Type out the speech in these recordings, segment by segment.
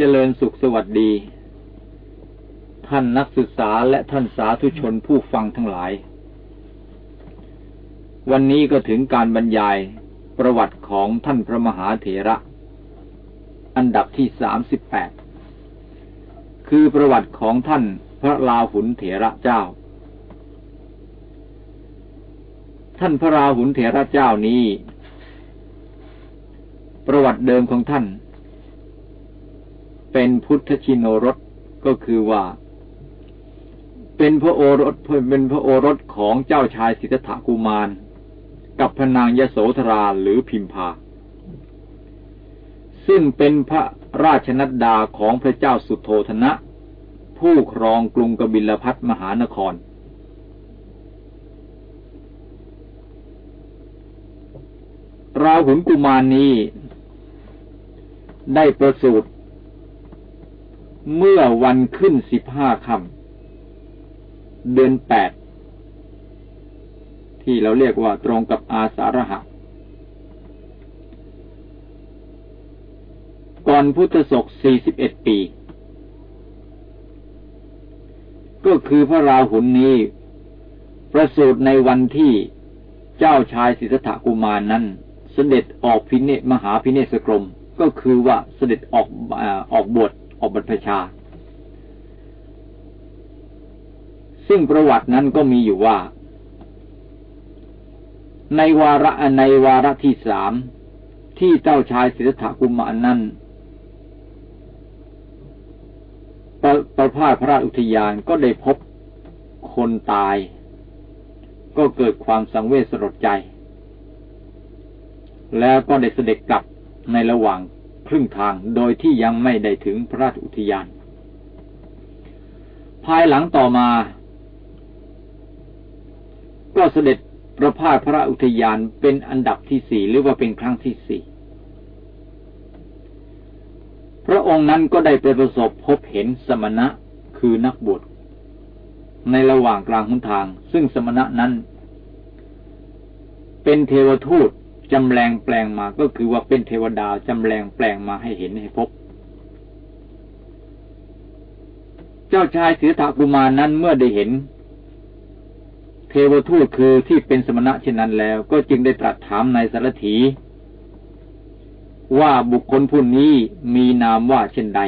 เจริญสุขสวัสดี ท่านนักศึกษาและท่านสาธุชนผู้ฟังทั้งหลาย วันนี้ก็ถึงการบรรยายประวัติของท่านพระมหาเถระ อันดับที่สามสิบแปดคือประวัติของท่านพระลาหุนเถระเจ้า ท่านพระราหุนเถระเจ้านี้ ประวัติเดิมของท่าน เป็นพุทธชินโนรสก็คือว่า เป็นพระโอรสเป็นพระโอรสของเจ้าชายสิทธัตถกุมาร กับพนางยโสธราหรือพิมพา ซึ่งเป็นพระราชนัดดาของพระเจ้าสุโธธนะ ผู้ครองกรุงกบิลพัทมหานคร ราหุลกุมารนี้ได้ประสูติ เมื่อวันขึ้นสิบห้าคำเดือนแปดที่เราเรียกว่าตรงกับอาสาฬหะก่อนพุทธศก41ปี ก็คือพระราหุลนนี้ ประสูติในวันที่เจ้าชายสิทธัตถกุมารนนั้น เสด็จออกพิเนมหาพิเนศกรม ก็คือว่าเสด็จออกออกบวช อบรรพชา ซึ่งประวัตินั้นก็มีอยู่ว่า ในวาระในวาระที่สามที่เจ้าชายสิทธัตถกุมารนั้นประประพาสพระราชอุทยานก็ได้พบคนตาย ก็เกิดความสังเวชสลดใจ แล้วก็ได้เสด็จกลับในระหว่าง ครึ่งทางโดยที่ยังไม่ได้ถึงพระราชอุทยาน ภายหลังต่อมา ก็เสด็จประพาสพระอุทยานเป็นอันดับที่สี่หรือว่าเป็นครั้งที่สี่พระองค์นั้นก็ได้ไปประสบพบเห็นสมณะคือนักบวชในระหว่างกลางหุนทาง ซึ่งสมณะนั้น เป็นเทวทูต จำแรงแปลงมาก็คือว่าเป็นเทวดาจำแรงแปลงมาให้เห็นให้พบ เจ้าชายเสือถากุมารนั้นเมื่อได้เห็น เทวทูตคือที่เป็นสมณะเช่นนั้นแล้ว ก็จึงได้ตรัสถามในสารถี ว่าบุคคลผู้นี้มีนามว่าเช่นใด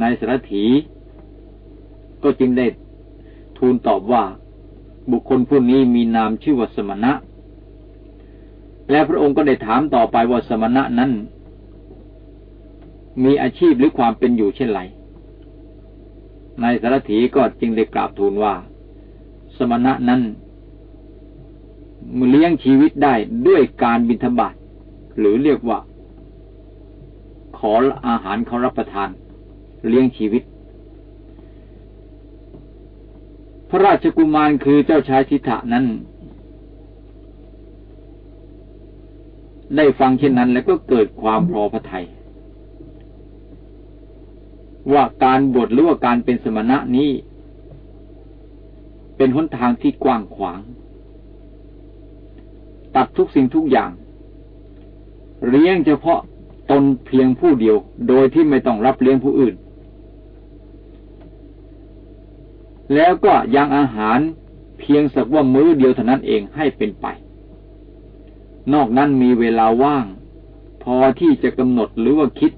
ในสารถี ก็จึงได้ทูลตอบว่า บุคคลผู้นี้มีนามชื่อว่าสมณะ และพระองค์ก็ได้ถามต่อไปว่าสมณะนั้น มีอาชีพหรือความเป็นอยู่เช่นไรในสารถีก็จึงได้กราบทูลว่า สมณะนั้นเลี้ยงชีวิตได้ด้วยการบิณฑบาตหรือเรียกว่า ขออาหารเขารับประทาน เลี้ยงชีวิต พระราชกุมารคือเจ้าชายทิฐะนั้น ได้ฟังเช่นนั้นแล้วก็เกิดความพอพระทยัยว่าการบวชหรือว่าการเป็นสมณะนี้ เป็นหนทางที่กว้างขวาง ตัดทุกสิ่งทุกอย่าง เลี้ยงเฉพาะตนเพียงผู้เดียว โดยที่ไม่ต้องรับเลี้ยงผู้อื่น แล้วก็ยังอาหารเพียงสักว่ามื้อเดียวเท่านั้นเองให้เป็นไป นอกนั้นมีเวลาว่าง พอที่จะกำหนดหรือว่าคิด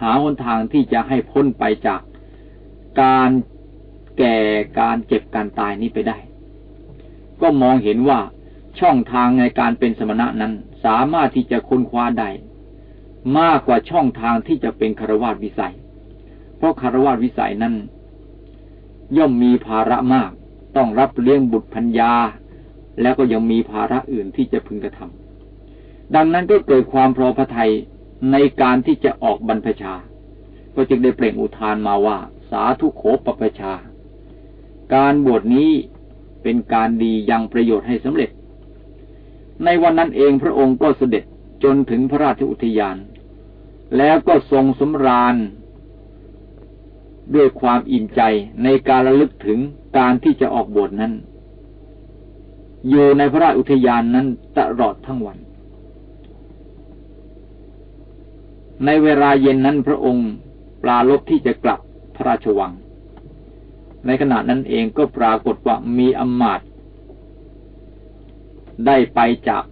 หาหนทางที่จะให้พ้นไปจากการแก่การเจ็บการตายนี้ไปได้ ก็มองเห็นว่าช่องทางในการเป็นสมณะนั้นสามารถที่จะค้นคว้าได้มากกว่าช่องทางที่จะเป็นคารวาสวิสัย เพราะคารวาสวิสัยนั้น ย่อมมีภาระมาก ต้องรับเลี้ยงบุตรพัญญา แล้วก็ยังมีภาระอื่นที่จะพึงกระทำดังนั้นก็เกิดความพอพระทัยในการที่จะออกบรรพชา ก็จึงได้เปล่งอุทานมาว่า สาธุโขปปชา การบวชนี้เป็นการดียังประโยชน์ให้สำเร็จ ในวันนั้นเองพระองค์ก็เสด็จจนถึงพระราชอุทยาน แล้วก็ทรงสำราญ ด้วยความอิ่มใจในการระลึกถึงการที่จะออกบวชนั้น อยู่ในพระราชอุทยานนั้นตลอดทั้งวัน ในเวลาเย็นนั้นพระองค์ปลาลบที่จะกลับพระราชวัง ในขณะนั้นเองก็ปรากฏว่ามีอมาตย์ได้ไปจาก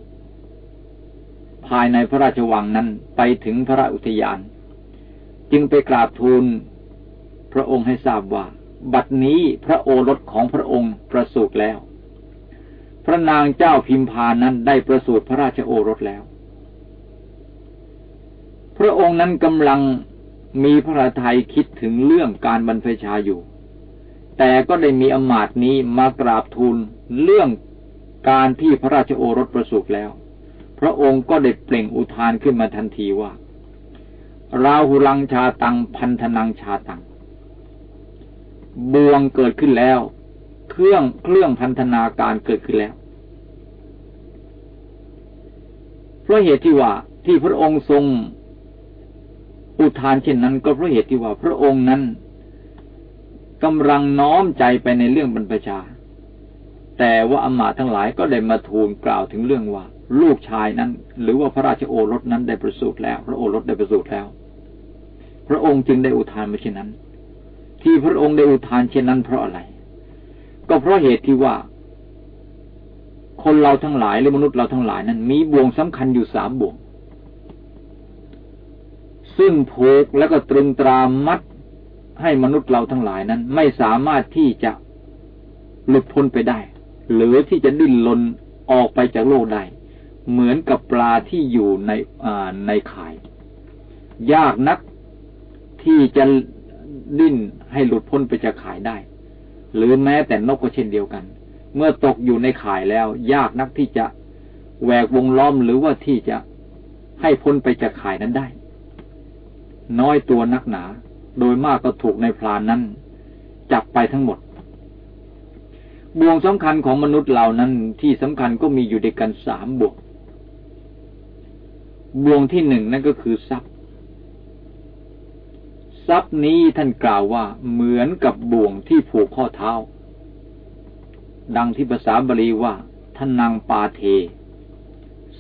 ภายในพระราชวังนั้นไปถึงพระอุทยาน จึงไปกราบทูลพระองค์ให้ทราบว่า บัดนี้พระโอรสของพระองค์ประสูติแล้ว พระนางเจ้าพิมพานั้นได้ประสูติพระราชโอรสแล้ว พระองค์นั้นกำลังมีพระทัยคิดถึงเรื่องการบรรพชาอยู่ แต่ก็ได้มีอมาตนี้มากราบทูลเรื่องการที่พระราชโอรสประสูติแล้ว พระองค์ก็ได้เปล่งอุทานขึ้นมาทันทีว่าราหุลังชาตังพันธนังชาตังบวงเกิดขึ้นแล้ว เครื่องเครื่องพันธนาการเกิดขึ้นแล้ว เพราะเหตุที่ว่าที่พระองค์ทรงอุทานเช่นนั้น ก็เพราะเหตุที่ว่าพระองค์นั้นกำลังน้อมใจไปในเรื่องบรรพชา แต่ว่าอมาทั้งหลายก็ได้มาทูลกล่าวถึงเรื่องว่า ลูกชายนั้น หรือว่าพระราชโอรสนั้นได้ประสูติแล้ว พระโอรสได้ประสูติแล้ว พระองค์จึงได้อุทานมาเช่นนั้น ที่พระองค์ได้อุทานเช่นนั้นเพราะอะไร ก็เพราะเหตุที่ว่า คนเราทั้งหลายหรือมนุษย์เราทั้งหลายนั้น มีบ่วงสำคัญอยู่สามบ่วง ซึ่งผูกแล้วก็ตรึงตรามัดให้มนุษย์เราทั้งหลายนั้น ไม่สามารถที่จะหลุดพ้นไปได้ หรือที่จะดิ้นรนออกไปจากโลกได้ เหมือนกับปลาที่อยู่ในในข่าย ยากนักที่จะดิ้นให้หลุดพ้นไปจากข่ายได้ หรือแม้แต่นกก็เช่นเดียวกัน เมื่อตกอยู่ในข่ายแล้ว ยากนักที่จะแหวกวงล้อมหรือว่าที่จะให้พ้นไปจากข่ายนั้นได้ น้อยตัวนักหนา โดยมากก็ถูกในพรานนั้น จับไปทั้งหมดบ่วงสำคัญของมนุษย์เหล่านั้นที่สำคัญก็มีอยู่ด้วยกันสามบ่วงบ่วงที่หนึ่งนั่นก็คือทรัพย์ ทรัพย์นี้ท่านกล่าวว่าเหมือนกับบ่วงที่ผูกข้อเท้า ดังที่ภาษาบาลีว่าท่านนางปาเท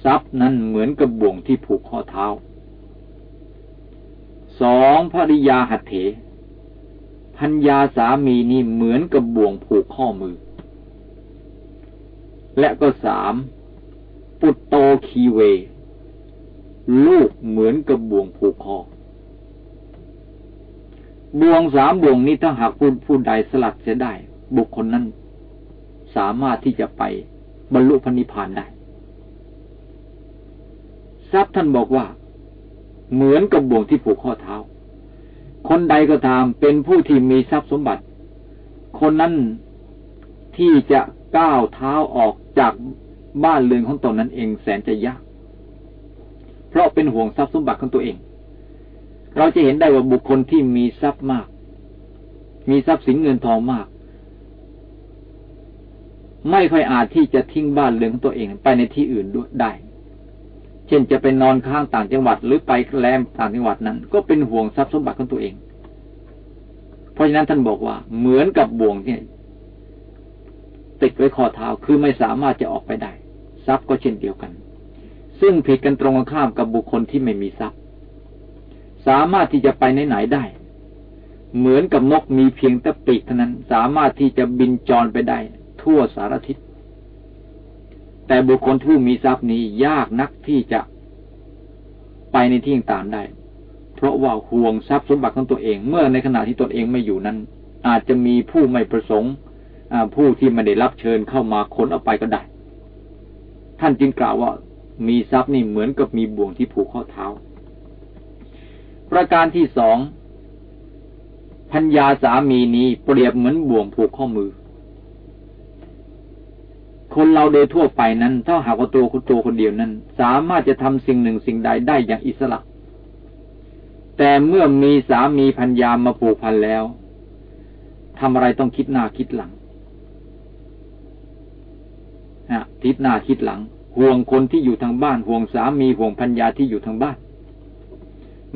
ทรัพย์นั้นเหมือนกับบ่วงที่ผูกข้อเท้าสองภริยาหัตเถพัญญาสามีนี่เหมือนกับบ่วงผูกข้อมือ และก็สามปุตโตคีเว ลูกเหมือนกับบ่วงผูกคอ บ่วงสามบ่วงนี้ถ้าหากผู้ผู้ใดสลัดเสียได้ บุคคลนั้น สามารถที่จะไปบรรลุพระนิพพานได้ทรัพย์ท่านบอกว่า เหมือนกับบ่วงที่ผูกข้อเท้า คนใดก็ตามเป็นผู้ที่มีทรัพย์สมบัติ คนนั้นที่จะก้าวเท้าออกจากบ้านเรือนของตนนั้นเองแสนจะยาก เพราะเป็นห่วงทรัพย์สมบัติของตัวเอง เราจะเห็นได้ว่าบุคคลที่มีทรัพย์มาก มีทรัพย์สินเงินทองมาก ไม่ค่อยอาจที่จะทิ้งบ้านเรือนของตัวเองไปในที่อื่นด้วยได้ เช่นจะไปนอนค้างต่างจังหวัด หรือไปแรมต่างจังหวัดนั้น ก็เป็นห่วงทรัพย์สมบัติของตัวเอง เพราะฉะนั้นท่านบอกว่า เหมือนกับบ่วงที่ติดไว้ข้อเท้าคือไม่สามารถจะออกไปได้ ทรัพย์ก็เช่นเดียวกัน ซึ่งผิดกันตรงกันข้ามกับบุคคลที่ไม่มีทรัพย์ สามารถที่จะไปไหนๆได้ เหมือนกับนกมีเพียงแต่ปีกเท่านั้น สามารถที่จะบินจรไปได้ ทั่วสารทิศ แต่บุคคลผู้มีทรัพย์นี้ยากนักที่จะไปในที่ต่างได้ เพราะว่าห่วงทรัพย์สมบัติของตัวเอง เมื่อในขณะที่ตนเองไม่อยู่นั้น อาจจะมีผู้ไม่ประสงค์ผู้ที่ไม่ได้รับเชิญเข้ามาค้นเอาไปก็ได้ ท่านจึงกล่าวว่ามีทรัพย์นี่เหมือนกับมีบ่วงที่ผูกข้อเท้า ประการที่สองพัญญาสามีนี้เปรียบเหมือนบ่วงผูกข้อมือ คนเราโดยทั่วไปนั้น ถ้าหากว่าตัวคนตัวคนเดียวนั้น สามารถจะทำสิ่งหนึ่งสิ่งใดได้อย่างอิสระ แต่เมื่อมีสามีพัญญามาผูกพันแล้วทำอะไรต้องคิดหน้าคิดหลังฮะคิดหน้าคิดหลัง ห่วงคนที่อยู่ทางบ้านห่วงสามีห่วงพัญญาที่อยู่ทางบ้าน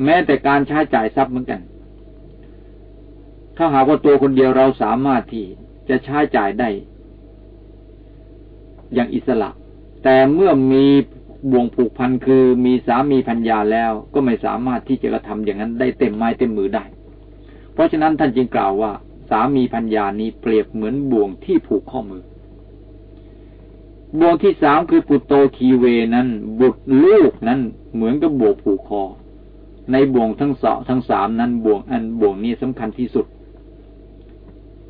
แม้แต่การใช้จ่ายทรัพย์เหมือนกัน ถ้าหากว่าตัวคนเดียวเราสามารถที่จะใช้จ่ายได้ อย่างอิสระ แต่เมื่อมีบ่วงผูกพันคือมีสามีพัญญาแล้ว ก็ไม่สามารถที่จะกระทำอย่างนั้นได้เต็มไม้เต็มมือได้ เพราะฉะนั้นท่านจึงกล่าวว่า สามีพัญญานี้เปรียบเหมือนบ่วงที่ผูกข้อมือบ่วงที่สามคือปุตโตคีเวนั้น บุตรลูกนั้นเหมือนกับบ่วงผูกคอ ในบ่วงทั้งสองทั้งสามนั้นบ่วงอันบ่วงนี้สำคัญที่สุด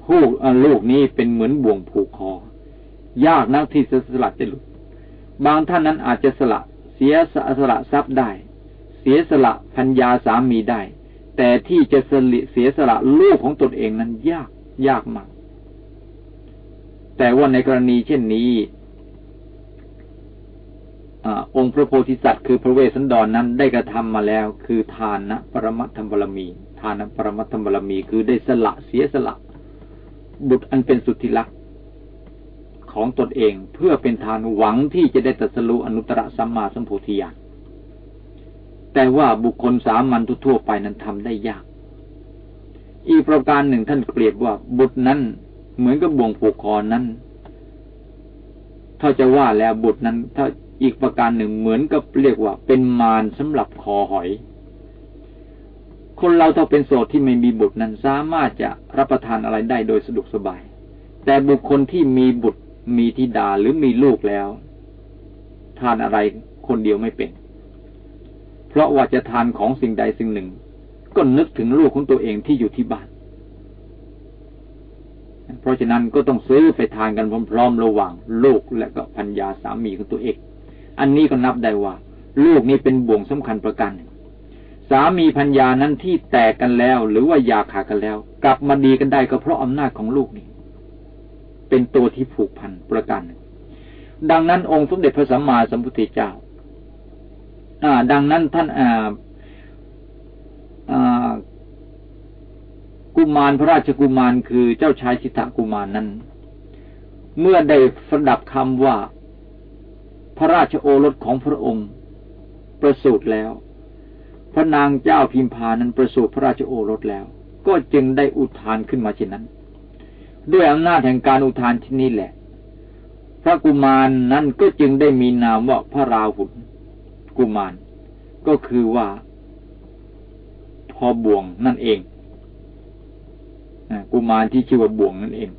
ผู้ลูกนี้เป็นเหมือนบ่วงผูกคอ ยากนักที่จะสลัดจะหลุด บางท่านนั้นอาจจะสละเสียสละทรัพย์ได้ เสียสละพัญญาสามีได้ แต่ที่จะสลิเสียสละลูกของตนเองนั้นยากยากมาก แต่ว่าในกรณีเช่นนี้ อองค์พระโพธิสัตว์คือพระเวสสันดรนนั้นได้กระทำมาแล้ว คือทานนะปรมัตถบารมี ทานนะปรมัตถบารมี คือได้สละเสียสละ บุตรอันเป็นสุทธิลักษณ์ของตนเองเพื่อเป็นทานหวังที่จะได้ตัสรู้อนุตตรสัมมาสัมโพธิญาณแต่ว่าบุคคลสามัญทั่วไปนั้นทำได้ยาก อีกประการหนึ่งท่านเปรียบว่าบุตรนั้นเหมือนกับบ่วงผูกคอนั้น ถ้าจะว่าแล้วบุตรนั้น ถ้า อีกประการหนึ่งเหมือนกับเรียกว่าเป็นมารสำหรับคอหอย คนเราถ้าเป็นโสดที่ไม่มีบุตรนั้นสามารถจะรับประทานอะไรได้โดยสะดวกสบาย แต่บุคคลที่มีบุตรมีธิดาหรือมีลูกแล้ว ทานอะไรคนเดียวไม่เป็น เพราะว่าจะทานของสิ่งใดสิ่งหนึ่ง ก็นึกถึงลูกของตัวเองที่อยู่ที่บ้านเพราะฉะนั้นก็ต้องซื้อไปทานกันพร้อมๆ ระหว่างลูกและก็พัญญาสามีของตัวเอง อันนี้ก็นับได้ว่า ลูกนี้เป็นบ่วงสำคัญประกันสามีพัญญานั้นที่แตกกันแล้ว หรือว่าอยากขาดกันแล้ว กลับมาดีกันได้ก็เพราะอำนาจของลูกนี้ เป็นตัวที่ผูกพันประกันดังนั้นองค์สมเด็จพระสัมมาสัมพุทธเจ้า อ่า ดังนั้นท่านอ่าอ่ากุมารพระราชกุมารคือเจ้าชายสิทธกุมารนั้น เมื่อได้สดับคำว่า พระราชโอรสของพระองค์ ประสูติแล้ว พระนางเจ้าพิมพานั้นประสูติพระราชโอรสแล้ว ก็จึงได้อุทานขึ้นมาเช่นนั้น ด้วยอำนาจแห่งการอุทานที่นี้แหละ พระกุมารนั้นก็จึงได้มีนามว่าพระราหุลกุมาร ก็คือว่าพอบ่วงนั่นเองกุมารที่ชื่อว่าบ่วงนั่นเอง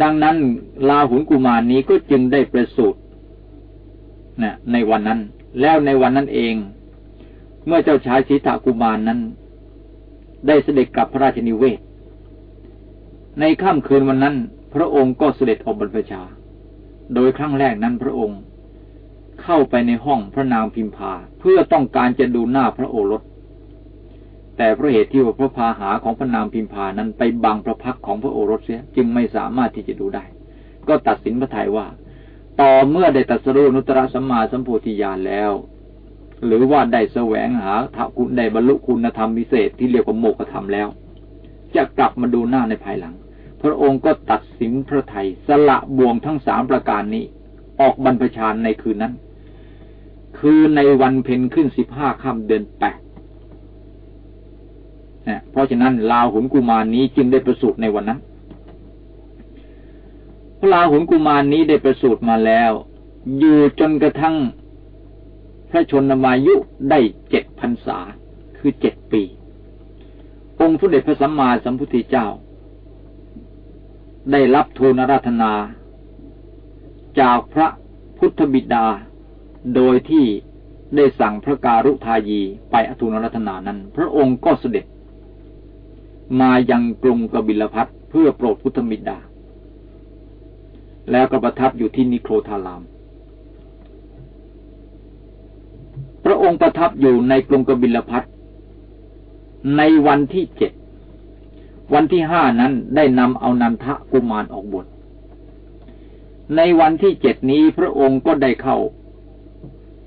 ดังนั้นลาหุนกุมารนี้ก็จึงได้ประสูตินะในวันนั้น แล้วในวันนั้นเอง เมื่อเจ้าชายสีตากุมารนั้น ได้เสด็จกลับพระราชนิเวศ ในค่ำคืนวันนั้น พระองค์ก็เสด็จออกบรรพชา โดยครั้งแรกนั้นพระองค์ เข้าไปในห้องพระนางพิมพาเพื่อต้องการจะดูหน้าพระโอรส แต่เพราะเหตุที่ว่าพระพาหาของพระนางพิมพานั้นไปบังพระพักของพระโอรสเสียจึงไม่สามารถที่จะดูได้ ก็ตัดสินพระทัยว่า ต่อเมื่อได้ตัดสรุนุตระสัมมาสัมโพธิญาณแล้ว หรือว่าได้แสวงหาทคุณได้บรรลุคุณธรรมพิเศษที่เรียกว่าโมกธรรมแล้ว จะกลับมาดูหน้าในภายหลัง พระองค์ก็ตัดสินพระไทยสละบ่วงทั้งสามประการนี้ ออกบรรพชาในคืนนั้น คือในวันเพ็ญขึ้นสิบห้าค่ำเดือนแปด เพราะฉะนั้นลาหุนกุมารนี้จึงได้ประสูติในวันนั้นพระลาหุนกุมารนี้ได้ประสูติมาแล้ว อยู่จนกระทั่งพระชนมายุได้เจ็ดพรรษา คือเจ็ดปี องค์สมเด็จพระสัมมาสัมพุทธเจ้า ได้รับทูลราธนา จากพระพุทธบิดา โดยที่ได้สั่งพระการุทายีไปอทูลรัตนานั้น พระองค์ก็เสด็จ มายังกรุงกบิลพัทเพื่อโปรดพุทธบิดา แล้วก็ประทับอยู่ที่นิโครธาราม พระองค์ประทับอยู่ในกรุงกบิลพัทในวันที่เจ็ด วันที่ห้านั้นได้นำเอานันทะกุมารออกบวชในวันที่เจ็ดนี้พระองค์ก็ได้เข้า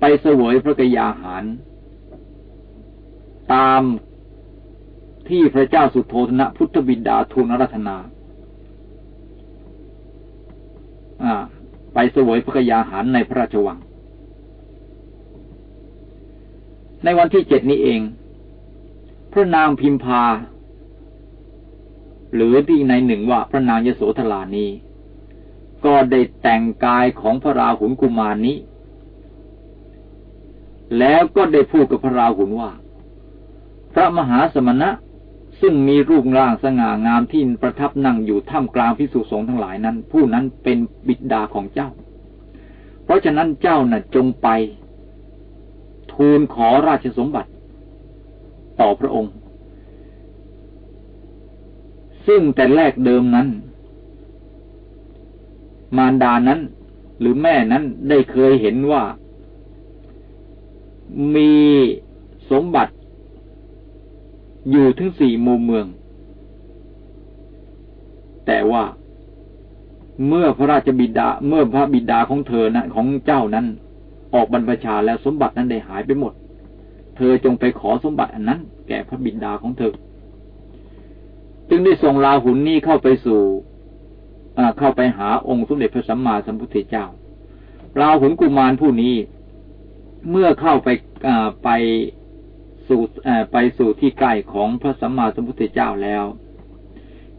ไปเสวยพระกยาหาร ตาม ที่พระเจ้าสุโธธนะพุทธบิดาทูลรัตนา ไปเสวยพระกยาหารในพระราชวัง ในวันที่เจ็ดนี้เอง พระนางพิมพา หรือที่ในหนึ่งว่าพระนางยโสธรานี้ ก็ได้แต่งกายของพระราหุลกุมารนี้ แล้วก็ได้พูดกับพระราหุลว่าพระมหาสมณะ ซึ่งมีรูปร่างสง่างามที่ประทับนั่งอยู่ท่ามกลางพิสุสงฆ์ทั้งหลายนั้น ผู้นั้นเป็นบิดาของเจ้า เพราะฉะนั้นเจ้าน่ะจงไป ทูลขอราชสมบัติ ต่อพระองค์ ซึ่งแต่แรกเดิมนั้น มารดานั้น หรือแม่นั้นได้เคยเห็นว่า มีสมบัติ อยู่ถึงสี่มุมเมือง แต่ว่า เมื่อพระราชบิดา เมื่อพระบิดาของเธอนะของเจ้านั้น ออกบรรพชาแล้วสมบัตินั้นได้หายไปหมด เธอจงไปขอสมบัติอันนั้น แก่พระบิดาของเธอ จึงได้ส่งลาหุนนี้เข้าไปสู่เข้าไปหาองค์สมเด็จพระสัมมาสัมพุทธเจ้าลาหุนกุมารผู้นี้ เมื่อเข้าไปไป สู่ไปสู่ที่ใกล้ของพระสัมมาสัมพุทธเจ้าแล้ว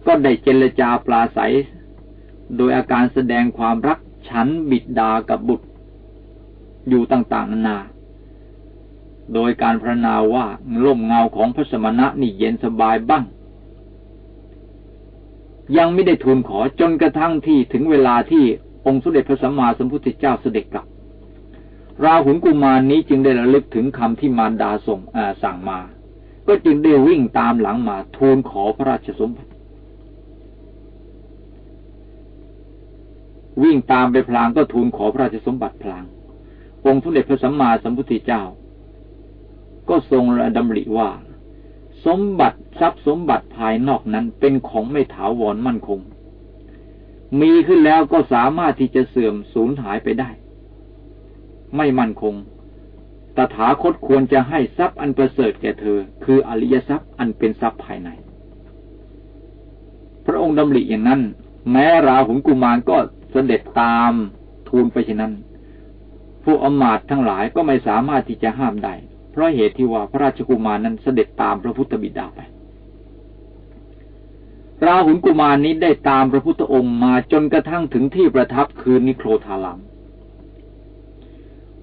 ก็ได้เจรจาปลาใสโดยอาการแสดงความรักฉันบิดดากับบุตร อยู่ต่างๆนานา โดยการพรรณนาว่าล่มเงาของพระสมณะนี่เย็นสบายบ้าง ยังไม่ได้ทูลขอจนกระทั่งที่ถึงเวลาที่องค์สมเด็จพระสัมมาสัมพุทธเจ้าเสด็จกลับ ราหุลกุมารนี้จึงได้ระลึกถึงคำที่มารดาส่งสั่งมา ก็จึงได้วิ่งตามหลังมาทูลขอพระราชสมบัติวิ่งตามไปพลางก็ทูลขอพระราชสมบัติพลาง องค์สมเด็จพระสัมมาสัมพุทธเจ้า ก็ทรงระดำริว่า สมบัติทรัพย์สมบัติภายนอกนั้นเป็นของไม่ถาวรมั่นคง มีขึ้นแล้วก็สามารถที่จะเสื่อมสูญหายไปได้ ไม่มั่นคง ตถาคตควรจะให้ทรัพย์อันประเสริฐแก่เธอ คืออริยทรัพย์อันเป็นทรัพย์ภายใน พระองค์ดำริอย่างนั้น แม้ราหุลกุมารก็เสด็จตามทูลไปเช่นนั้น ผู้อมาตทั้งหลายก็ไม่สามารถที่จะห้ามได้ เพราะเหตุที่ว่าพระราชกุมารนั้นเสด็จตามพระพุทธบิดาไปราหุลกุมารนี้ได้ตามพระพุทธองค์มาจนกระทั่งถึงที่ประทับคือนิโครธาลัม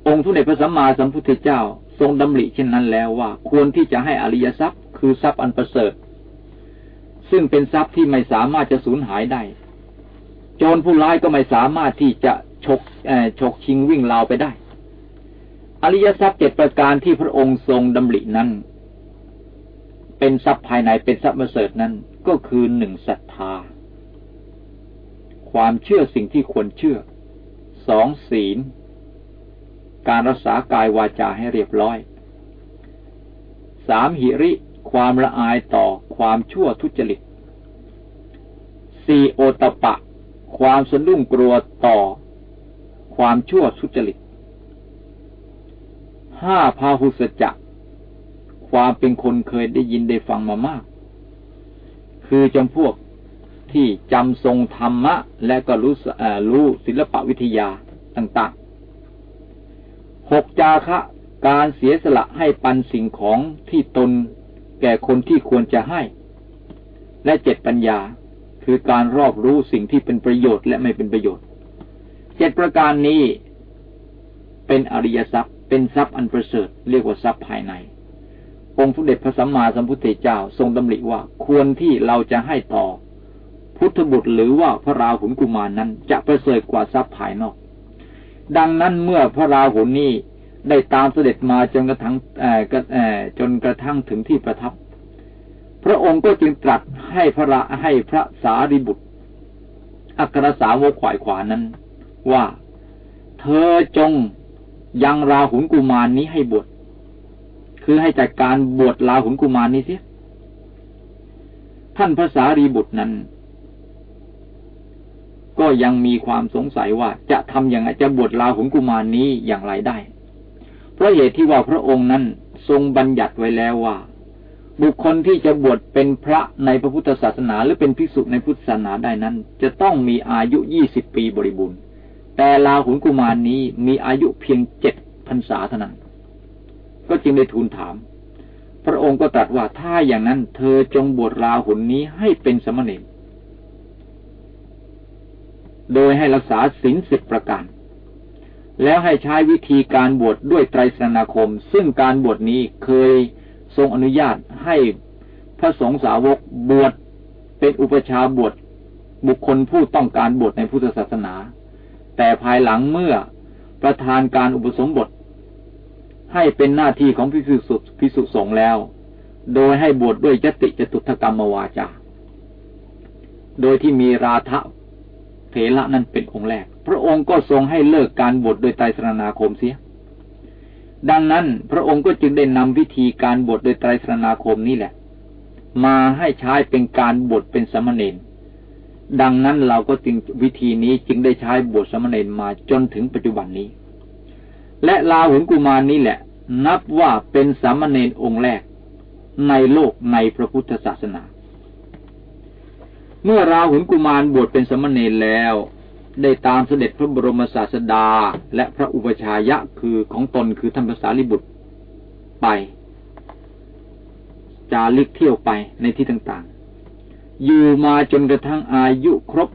องค์ทุเดชพระสัมมาสัมพุทธเจ้าทรงดำริเช่นนั้นแล้วว่า ควรที่จะให้อริยทรัพย์ คือทรัพย์อันประเสริฐ ซึ่งเป็นทรัพย์ที่ไม่สามารถจะสูญหายได้ โจรผู้ร้ายก็ไม่สามารถที่จะฉกฉกชิงวิ่งราวไปได้ อริยทรัพย์เจ็ดประการที่พระองค์ทรงดำรินั้น เป็นทรัพย์ภายในเป็นทรัพย์ประเสริฐนั้นก็คือหนึ่งศรัทธา ความเชื่อสิ่งที่ควรเชื่อสองศีล การรักษากายวาจาให้เรียบร้อยสามหิริ ความละอายต่อความชั่วทุจริตสี่โอตปะ ความสะดุ้งกลัวต่อ ความชั่วทุจริตห้าพาหุสจักความเป็นคนเคยได้ยินได้ฟังมามาก คือจำพวกที่จำทรงธรรมะ และก็รู้รู้ศิลปะวิทยาต่าง หกจาคะ การเสียสละให้ปันสิ่งของที่ตน แก่คนที่ควรจะให้ และเจ็ดปัญญา คือการรอบรู้สิ่งที่เป็นประโยชน์และไม่เป็นประโยชน์ เจ็ดประการนี้ เป็นอริยทรัพย์ เป็นทรัพย์อันประเสริฐ เรียกว่าทรัพย์ภายใน องค์พระเดชพระสัมมาสัมพุทธเจ้าทรงดำริว่าควรที่เราจะให้ต่อ พุทธบุตรหรือว่าพระราหุลกุมารนนั้นจะประเสริฐกว่าทรัพย์ภายนอก ดังนั้นเมื่อพระราหุลนี้ได้ตามเสด็จมาจนกระทั่งจนกระทั่งถึงที่ประทับ พระองค์ก็จึงตรัสให้พระให้พระสารีบุตร อัครสาวกขวายขวานั้น ว่า เธอจงยังราหุลกุมารนนี้ให้บวชคือให้จัดการบวชราหุลกุมารนนี้เสียท่านพระสารีบุตรนั้น ก็ยังมีความสงสัยว่าจะทำอย่างไรจะบวชลาหุนกุมารนี้อย่างไรได้ เพราะเหตุที่ว่าพระองค์นั้นทรงบัญญัติไว้แล้วว่า บุคคลที่จะบวชเป็นพระในพระพุทธศาสนาหรือเป็นภิกษุในพุทธศาสนาได้นั้น จะต้องมีอายุยี่สิบปีบริบูรณ์ แต่ลาหุนกุมารนี้มีอายุเพียงเจ็ดพรรษาเท่านั้น ก็จึงได้ทูลถาม พระองค์ก็ตรัสว่าถ้าอย่างนั้น เธอจงบวชลาหุนนี้ให้เป็นสมณี โดยให้รักษาศีลสิบประการ แล้วให้ใช้วิธีการบวชดด้วยไตรสนาคม ซึ่งการบวชนี้เคยทรงอนุญาตให้พระสงฆ์สาวกบวชเป็นอุปชาบวชบุคคลผู้ต้องการบวชในพุทธศาสนา แต่ภายหลังเมื่อประธานการอุปสมบท ให้เป็นหน้าที่ของพิสุพิสุสงฆ์แล้ว โดยให้บวชดด้วยยติจตุถกรรมวาจา โดยที่มีราธะ เถระนั้นเป็นองค์แรก พระองค์ก็ทรงให้เลิกการบวชโดยไตรสรณาคมเสีย ดังนั้นพระองค์ก็จึงได้นำวิธีการบวชโดยไตรสรณาคมนี่แหละ มาให้ใช้เป็นการบวชเป็นสมณเณรดังนั้นเราก็จึงวิธีนี้จึงได้ใช้บวชสมณเณรมาจนถึงปัจจุบันนี้ และลาหุนกุมารนี้แหละ นับว่าเป็นสามเณรองค์แรก ในโลกในพระพุทธศาสนา เมื่อราหุนกุมารบวชเป็นสมณเณรแล้ว ได้ตามเสด็จพระบรมศาสดาและพระอุปชายะคือของตนคือท่านภาษาลิบุตรไป จาริกเที่ยวไปในที่ต่างๆ อยู่มาจนกระทั่งอายุครบ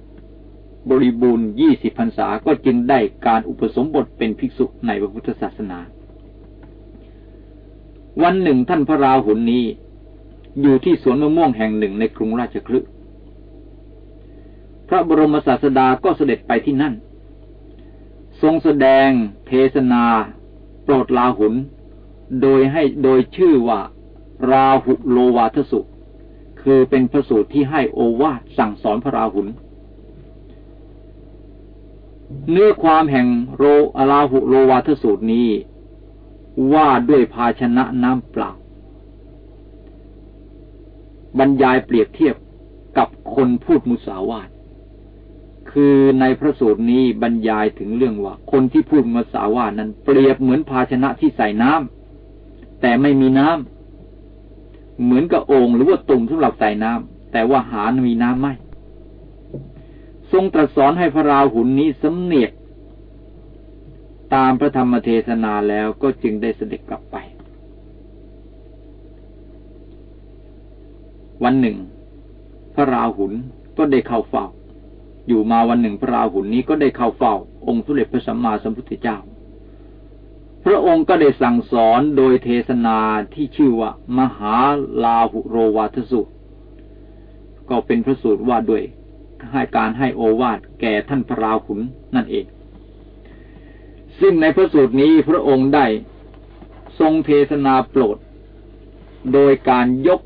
บริบูรณ์ยี่สิบพรรษาก็จึงได้การอุปสมบทเป็นภิกษุในพระพุทธศาสนา วันหนึ่งท่านพระราหุลนี้ อยู่ที่สวนมะม่วงแห่งหนึ่งในกรุงราชคลึ พระบรมศาสดาก็เสด็จไปที่นั่น ทรงแสดง เทศนา โปรดลาหุน โดยให้โดยชื่อว่า ราหุโลวาทสุคือเป็นพระสูตรที่ให้โอวาทสั่งสอนพระราหุลเนื้อความแห่งโรอราหุโลวาทสูตรนี้ ว่าด้วยภาชนะน้ำเปล่า บรรยายเปรียบเทียบกับคนพูดมุสาวาท คือในพระสูตรนี้บรรยายถึงเรื่องว่า คนที่พูดมุสาวานั้นเปรียบเหมือนภาชนะที่ใส่น้ำแต่ไม่มีน้ำเหมือนกับโอ่งหรือว่าตุ่มสำหรับใส่น้ำแต่ว่าหามีน้ำไม่ทรงตรัสสอนให้พระราหุลนนี้สำเนียกตามพระธรรมเทศนาแล้วก็จึงได้เสด็จกลับไป วันหนึ่ง พระราหุลก็ได้เข้าเฝ้า อยู่มาวันหนึ่งพระราหุลนี้ก็ได้เข้าเฝ้า องค์สุเด็จพระสัมมาสัมพุทธเจ้า พระองค์ก็ได้สั่งสอนโดยเทศนาที่ชื่อว่า มหาลาหุโรวาทสุก็เป็นพระสูตรว่าด้วยให้การให้โอวาทแก่ท่านพระราหุลนั่นเอง ซึ่งในพระสูตรนี้พระองค์ได้ทรงเทศนาโปรด โดยการยก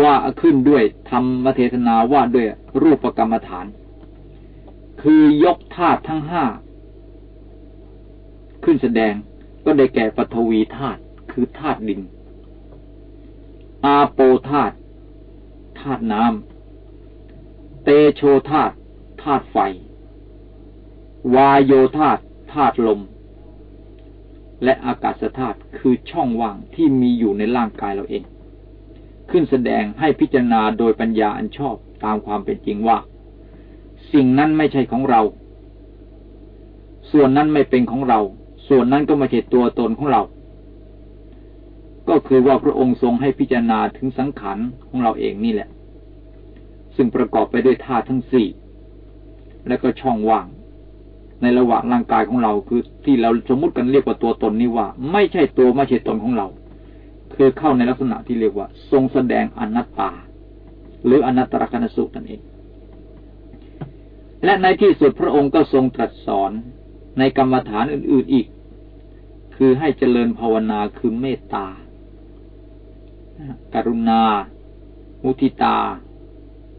ว่าขึ้นด้วยธรรมเทศนาว่าด้วยรูปกรรมฐาน คือยกธาตุทั้งห้าขึ้นแสดงก็ได้แก่ปฐวีธาตุคือธาตุดิน อาโปธาตุธาตุน้ำเตโชธาตุธาตุไฟ วายโยธาตุธาตุลม และอากาศธาตุคือช่องว่างที่มีอยู่ในร่างกายเราเอง ขึ้นแสดงให้พิจารณาโดยปัญญาอันชอบตามความเป็นจริงว่า สิ่งนั้นไม่ใช่ของเรา ส่วนนั้นไม่เป็นของเรา ส่วนนั้นก็ไม่ใช่ตัวตนของเรา ก็คือว่าพระองค์ทรงให้พิจารณาถึงสังขารของเราเองนี่แหละ ซึ่งประกอบไปด้วยธาตุทั้งสี่และก็ช่องว่าง ในระหว่างร่างกายของเราคือที่เราสมมติกันเรียกว่าตัวตนนี้ว่า ไม่ใช่ตัวไม่ใช่ตนของเรา คือเข้าในลักษณะที่เรียกว่า ทรงแสดงอนัตตา หรืออนัตตลกนสุนั่นเอง และในที่สุดพระองค์ก็ทรงตรัสสอนในกรรมฐานอื่น ๆอีก คือให้เจริญภาวนาคือเมตตาการุณา มุทิตา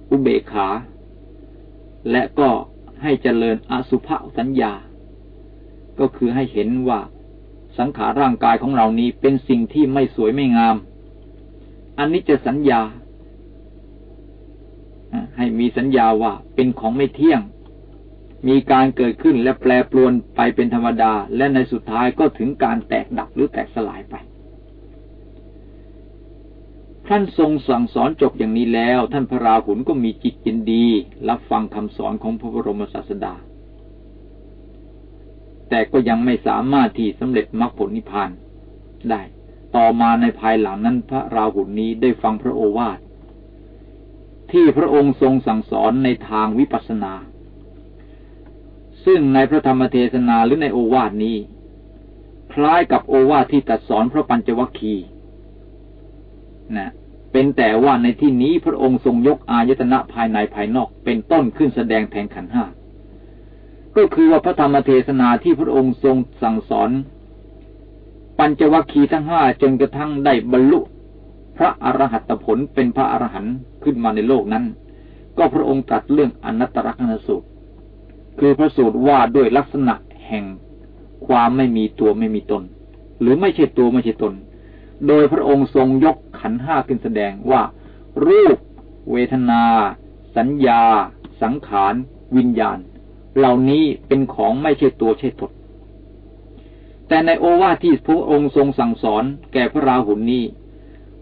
อุเบกขา และก็ให้เจริญอสุภสัญญา ก็คือให้เห็นว่า สังขารร่างกายของเรานี้เป็นสิ่งที่ไม่สวยไม่งาม อันนี้จะสัญญา ให้มีสัญญาว่าเป็นของไม่เที่ยง มีการเกิดขึ้นและแปรปรวนไปเป็นธรรมดา และในสุดท้ายก็ถึงการแตกดับหรือแตกสลายไป ท่านทรงสั่งสอนจบอย่างนี้แล้ว ท่านพระราหุลก็มีจิตยินดี รับฟังคำสอนของพระบรมศาสดา แต่ก็ยังไม่สามารถที่สำเร็จมรรคผลนิพพานได้ ต่อมาในภายหลังนั้นพระราหุลนี้ได้ฟังพระโอวาทที่พระองค์ทรงสั่งสอนในทางวิปัสสนา ซึ่งในพระธรรมเทศนาหรือในโอวาทนี้ คล้ายกับโอวาทที่ตัดสอนพระปัญจวัคคีย์นะเป็นแต่ว่าในที่นี้พระองค์ทรงยกอายตนะภายในภายนอกเป็นต้นขึ้นแสดงแทนขันห้า ก็คือว่าพระธรรมเทศนาที่พระองค์ทรงสั่งสอน ปัญจวัคคีย์ทั้งห้าจนกระทั่งได้บรรลุ พระอรหัตผลเป็นพระอรหันต์ขึ้นมาในโลกนั้น ก็พระองค์ตรัสเรื่องอนัตตลักนสูตร คือพระสูตรว่าด้วยลักษณะแห่งความไม่มีตัวไม่มีตน หรือไม่ใช่ตัวไม่ใช่ตน โดยพระองค์ทรงยกขันห้าขึ้นแสดงว่า รูป เวทนา สัญญา สังขาร วิญญาณ เหล่านี้เป็นของไม่ใช่ตัวใช่ตนแต่ในโอวาทที่พระองค์ทรงสั่งสอนแก่พระราหุลนี้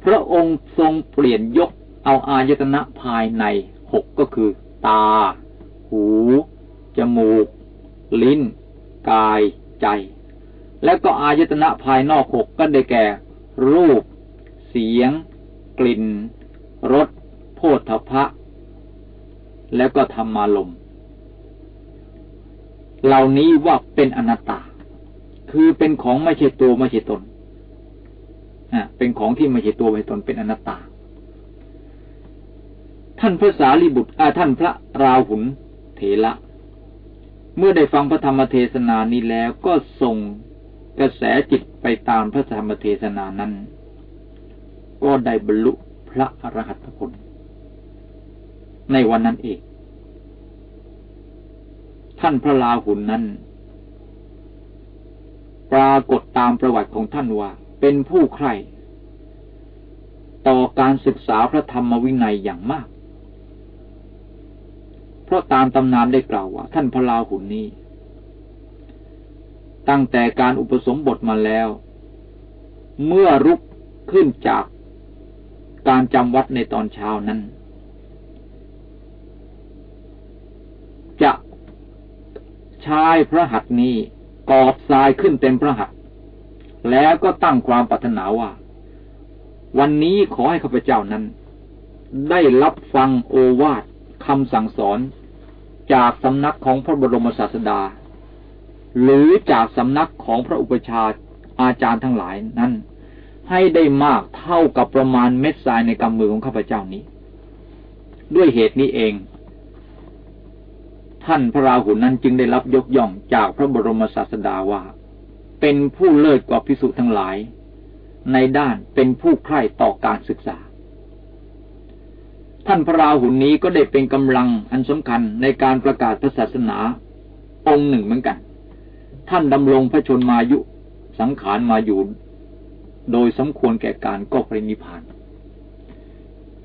พระองค์ทรงเปลี่ยนยกเอาอายตนะภายในหกก็คือ ตา หู จมูก ลิ้น กาย ใจ และก็อายตนะภายนอกหกก็ได้แก่ รูป เสียง กลิ่น รส โพธพะ แล้วก็ธรรมารมณ์ เหล่านี้ว่าเป็นอนัตตา คือเป็นของไม่ใช่ตัวไม่ใช่ตนเป็นของที่ไม่ใช่ตัวไม่ตนเป็นอนัตตา ท่านพระสารีบุตรท่านพระราหุลเถระเมื่อได้ฟังพระธรรมเทศนานี้แล้วก็ส่งกระแสจิตไปตามพระธรรมเทศนานั้น ก็ได้บรรลุพระอรหัตผลในวันนั้นเอง ท่านพระราหุลนั้น ปรากฏตามประวัติของท่านว่า เป็นผู้ใคร่ต่อการศึกษาพระธรรมวินัยอย่างมาก เพราะตามตำนานได้กล่าวว่า ท่านพระลาหุนนี้ ตั้งแต่การอุปสมบทมาแล้ว เมื่อรุกขึ้นจากการจำวัดในตอนเช้านั้น จะ ใช้พระหัตถ์นี้กอบทรายขึ้นเต็มพระหัตถ์แล้วก็ตั้งความปรารถนาว่า วันนี้ขอให้ข้าพเจ้านั้น ได้รับฟังโอวาทคำสั่งสอนจากสำนักของพระบรมศาสดา หรือจากสำนักของพระอุปชาอาจารย์ทั้งหลายนั้น ให้ได้มากเท่ากับประมาณเม็ดทรายในกำมือของข้าพเจ้านี้ ด้วยเหตุนี้เอง ท่านพระราหุลนั้นจึงได้รับยกย่องจากพระบรมศาสดาว่า เป็นผู้เลิศกว่าพิสุทั้งหลาย ในด้านเป็นผู้ใคร่ต่อการศึกษา ท่านพระราหุลนี้ก็ได้เป็นกำลังอันสำคัญในการประกาศศาสนา องค์หนึ่งเหมือนกัน ท่านดำรงพระชนมายุ สังขารมาอยู่ โดยสมควรแก่การก็ปรินิพาน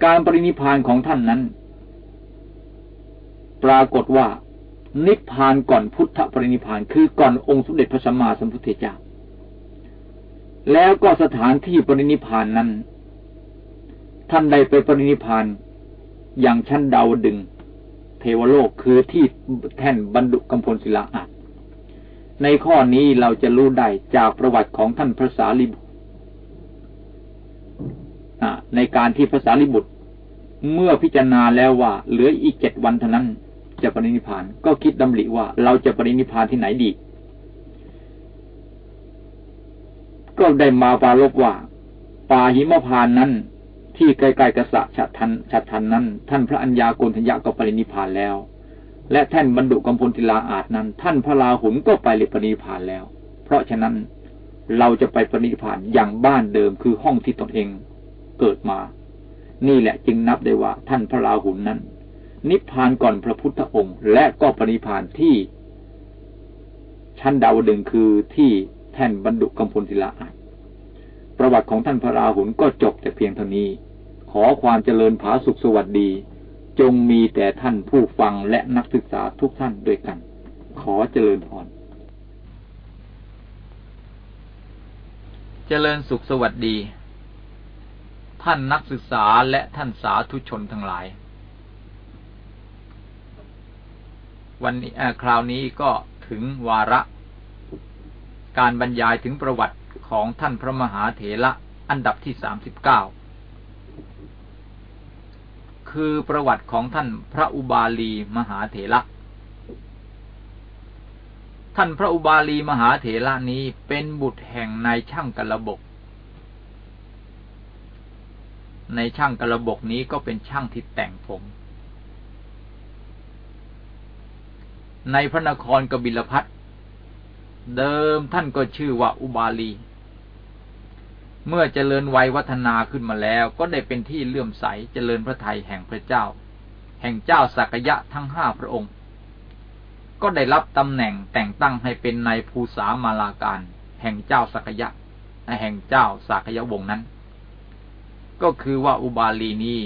การปรินิพานของท่านนั้น ปรากฏว่า นิพพานก่อนพุทธปรินิพานคือก่อนองค์สมเด็จพระสัมมาสัมพุทธเจ้า แล้วก็สถานที่ปรินิพานนั้น ท่านใดไปปรินิพานอย่างชั้นดาวดึง เทวโลกคือที่แท่นบรรดุกำพลศิลาอาในข้อนี้เราจะรู้ได้จากประวัติของท่านพระสารีบุตรในการที่พระสารีบุตรเมื่อพิจารณาแล้วว่าเหลืออีกเจ็ดวันเท่านั้น จะปรินิพาน ก็คิดดำริว่าเราจะปรินิพานที่ไหนดี ก็ได้มาปารบว่า ป่าหิมพานนั้น ที่ใกล้ๆกษัตริย์ฉัทันฉัทันนั้น ท่านพระัญญาโกณทัญญาก็ปรินิพานแล้ว และท่านบรรดุกำพลติลาอาจนั้น ท่านพระลาหุนก็ไปเลยปรินิพานแล้ว เพราะฉะนั้นเราจะไปปรินิพานอย่างบ้านเดิมคือห้องที่ตนเองเกิดมา นี่แหละจึงนับได้ว่าท่านพระลาหุนนั้น นิพพานก่อนพระพุทธองค์ และก็ปริพานที่ ชั้นดาวดึงคือที่แท่นบรรดุกำพลศิลาอาประวัติของท่านพระราหุลก็จบแต่เพียงเท่านี้ ขอความเจริญผาสุขสวัสดี จงมีแต่ท่านผู้ฟังและนักศึกษาทุกท่านด้วยกัน ขอเจริญพรเจริญสุขสวัสดี ท่านนักศึกษาและท่านสาธุชนทั้งหลาย วันนี้คราวนี้ก็ถึงวาระ การบรรยายถึงประวัติของท่านพระมหาเถระอันดับที่สามสิบเก้าคือประวัติของท่านพระอุบาลีมหาเถระท่านพระอุบาลีมหาเถระนี้เป็นบุตรแห่งนายช่างกระบกในช่างกระบกนี้ก็เป็นช่างที่แต่งผม ในพระนครกบิลพัทเดิมท่านก็ชื่อว่าอุบาลี เมื่อเจริญวัยวัฒนาขึ้นมาแล้ว ก็ได้เป็นที่เลื่อมใสเจริญพระไทยแห่งพระเจ้า แห่งเจ้าสักยะทั้งห้าพระองค์ ก็ได้รับตำแหน่งแต่งตั้งให้เป็นนายภูษามาลาการ แห่งเจ้าสักยะแห่งเจ้าสักยะวงนั้น ก็คือว่าอุบาลีนี้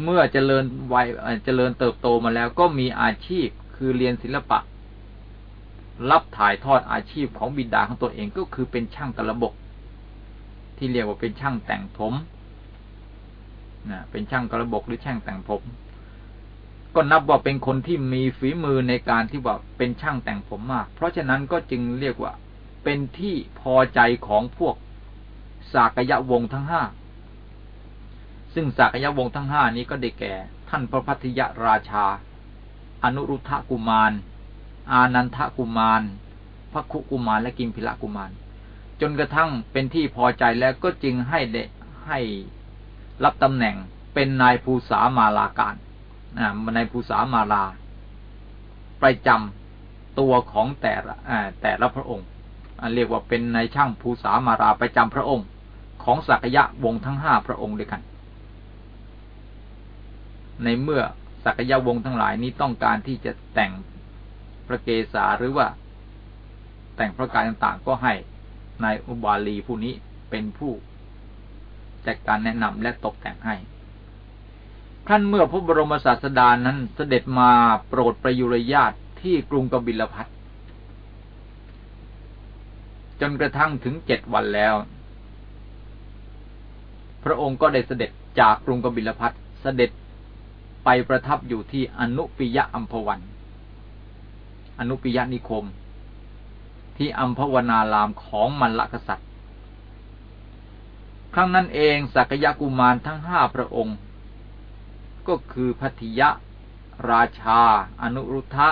เมื่อเจริญวัยเจริญเติบโตมาแล้วก็มีอาชีพคือเรียนศิลปะ รับถ่ายทอดอาชีพของบิดาของตัวเองก็คือเป็นช่างกระบก ที่เรียกว่าเป็นช่างแต่งผมนะเป็นช่างกระบกหรือช่างแต่งผม ก็นับว่าเป็นคนที่มีฝีมือในการที่ว่าเป็นช่างแต่งผมมาก เพราะฉะนั้นก็จึงเรียกว่าเป็นที่พอใจของพวกสากยะวงทั้งห้า ซึ่งสากยะวงทั้งห้านี้ก็ได้แก่ ท่านพระพัทยราชา อนุรุทธกุมาร อานันทกุมารพระคุกุมารและกิมพิละกุมาร จนกระทั่งเป็นที่พอใจแล้วก็จึงให้เดให้รับตำแหน่งเป็นนายภูษามาลาการนายภูษามาลา ประจำตัวของแต่ละแต่ละพระองค์เรียกว่าเป็นนายช่างภูษามาราประจำพระองค์ ของสักยะวงทั้งห้าพระองค์ด้วยกัน ในเมื่อสักยะวงทั้งหลายนี้ต้องการที่จะแต่งพระเกศาหรือว่า แต่งพระกายต่างๆ ก็ให้นายอุบาลีผู้นี้เป็นผู้จัดการแนะนำและตกแต่งให้ขั้นเมื่อพระบรมศาสดานั้นเสด็จมาโปรดประยุรญาตที่กรุงกบิลพัทจนกระทั่งถึงเจ็ดวันแล้ว พระองค์ก็ได้เสด็จจากกรุงกบิลพัทเสด็จ ไปประทับอยู่ที่อนุปิยะอัมพวัน อนุปิยนิคม ที่อัมพวนารามของมัลลกษัตริย์ ครั้งนั้นเองสักยะกุมารทั้งห้าพระองค์ ก็คือพัทยะ ราชา อนุรุทธะ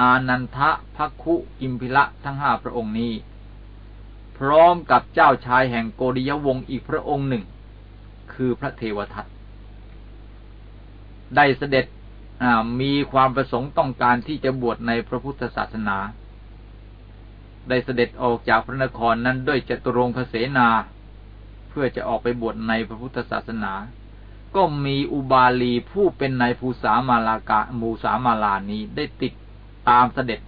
อานันทะพักคุอิมพิละทั้งห้าพระองค์นี้ พร้อมกับเจ้าชายแห่งโกริยวงศ์อีกพระองค์หนึ่ง คือพระเทวทัต ได้เสด็จมีความประสงค์ต้องการที่จะบวชในพระพุทธศาสนา ได้เสด็จออกจากพระนครนั้นด้วยจตุรงคเสนา เพื่อจะออกไปบวชในพระพุทธศาสนา ก็มีอุบาลีผู้เป็นนายภูสามาลากามูสามาลานี้ได้ติดตามเสด็จ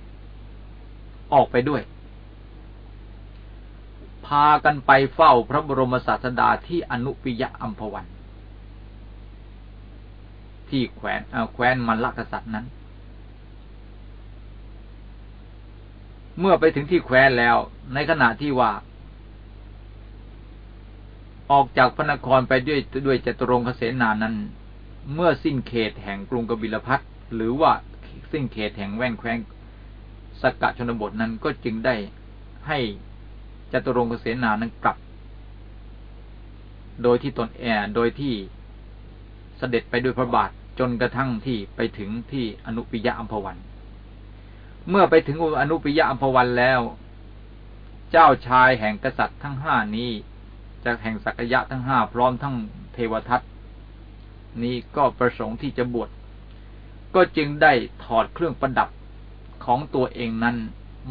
ออกไปด้วย พากันไปเฝ้าพระบรมศาสดาที่อนุปิยะอัมพวัน ที่แขวนแคว้นมันลกษัตริย์นั้น เมื่อไปถึงที่แคว้นแล้ว ในขณะที่ว่า ออกจากพระนครไปด้วยด้วยจตุรงคเสนานั้น เมื่อสิ้นเขตแห่งกรุงกบิลพัทหรือว่าสิ้นเขตแห่งแว่นแคว้นสกกะชนบทนั้นก็จึงได้ให้จตุรงคเสนานั้นกลับ โดยที่ตนแอโดยที่เสด็จไปด้วยพระบาท จนกระทั่งที่ไปถึงที่อนุปิยะอัมพวัน เมื่อไปถึงอนุปิยะอัมพวันแล้ว เจ้าชายแห่งกษัตริย์ทั้งห้านี้จากแห่งสักยะทั้งห้าพร้อมทั้งเทวทัตนี้ก็ประสงค์ที่จะบวชก็จึงได้ถอดเครื่องประดับของตัวเองนั้น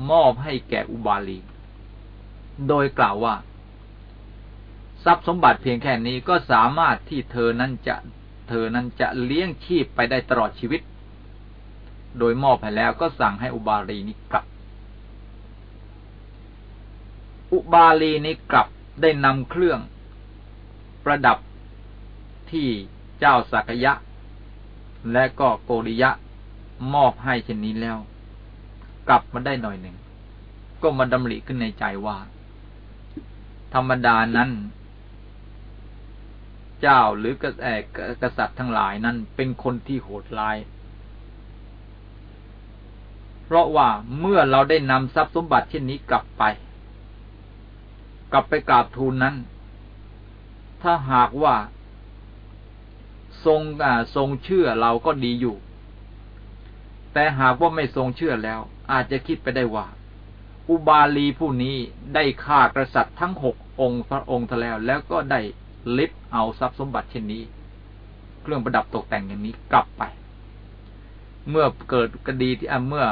มอบให้แก่อุบาลี โดยกล่าวว่า ทรัพย์สมบัติเพียงแค่นี้ก็สามารถที่เธอนั้นจะ เธอนั้นจะเลี้ยงชีพไปได้ตลอดชีวิต โดยมอบให้แล้วก็สั่งให้อุบาลีนี้กลับ อุบาลีนี้กลับได้นำเครื่อง ประดับที่เจ้าสักยะ และก็โกริยะมอบให้เช่นนี้แล้ว กลับมาได้หน่อยหนึ่ง ก็มาดำริขึ้นในใจว่า ธรรมดานั้น เจ้าหรือกษัตริย์ทั้งหลายนั้นเป็นคนที่โหดร้าย เพราะว่าเมื่อเราได้นำทรัพย์สมบัติเช่นนี้กลับไป กลับไปกราบทูลนั้น ถ้าหากว่า ทรงทรงเชื่อเราก็ดีอยู่ แต่หากว่าไม่ทรงเชื่อแล้ว อาจจะคิดไปได้ว่าอุบาลีผู้นี้ได้ฆ่ากษัตริย์ทั้งหกองค์พระองค์ทแล้วแล้วก็ได้ ลิบเอาทรัพย์สมบัติเช่นนี้ เครื่องประดับตกแต่งอย่างนี้กลับไป เมื่อเกิดคดีที่เมื่อ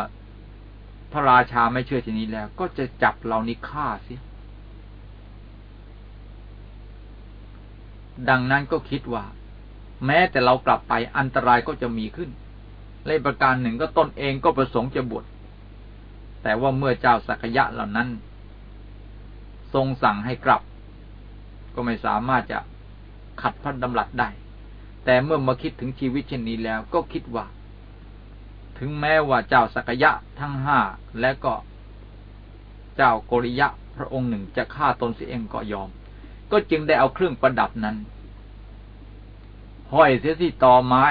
พระราชาไม่เชื่อเช่นนี้แล้ว ก็จะจับเรานี้ฆ่าเสียดังนั้นก็คิดว่า แม้แต่เรากลับไปอันตรายก็จะมีขึ้นเลประการหนึ่งก็ตนเองก็ประสงค์จะบวชแต่ว่าเมื่อเจ้าสักยะเหล่านั้น ทรงสั่งให้กลับ ก็ไม่สามารถจะขัดพระดำรัสได้ แต่เมื่อมาคิดถึงชีวิตเช่นนี้แล้วก็คิดว่า ถึงแม้ว่าเจ้าสักยะทั้งห้าและก็เจ้าโกริยะพระองค์หนึ่งจะฆ่าตนเสียเองก็ยอม ก็จึงได้เอาเครื่องประดับนั้น ห้อยเสียที่ตอไม้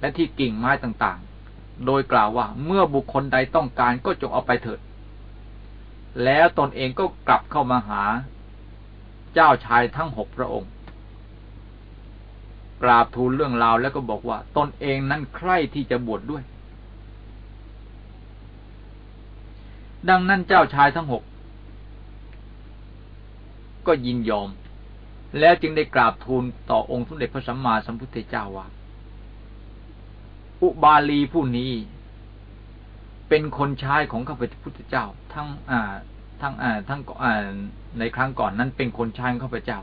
และที่กิ่งไม้ต่างๆ โดยกล่าวว่าเมื่อบุคคลใดต้องการก็จงเอาไปเถิดแล้วตนเองก็กลับเข้ามาหา เจ้าชายทั้งหกพระองค์ กราบทูลเรื่องราวแล้วก็บอกว่า ตนเองนั้นใคร่ที่จะบวชดด้วย ดังนั้นเจ้าชายทั้งหกก็ยินยอม แล้วจึงได้กราบทูลต่อองค์สมเด็จพระสัมมาสัมพุทธเจ้าว่าอุบาลีผู้นี้ เป็นคนใช้ของข้าพพุทธเจ้า ทั้งอ่า ทั้งอ่าทั้งอ่าในครั้งก่อนนั้นเป็นคนช้ของข้าพเจ้า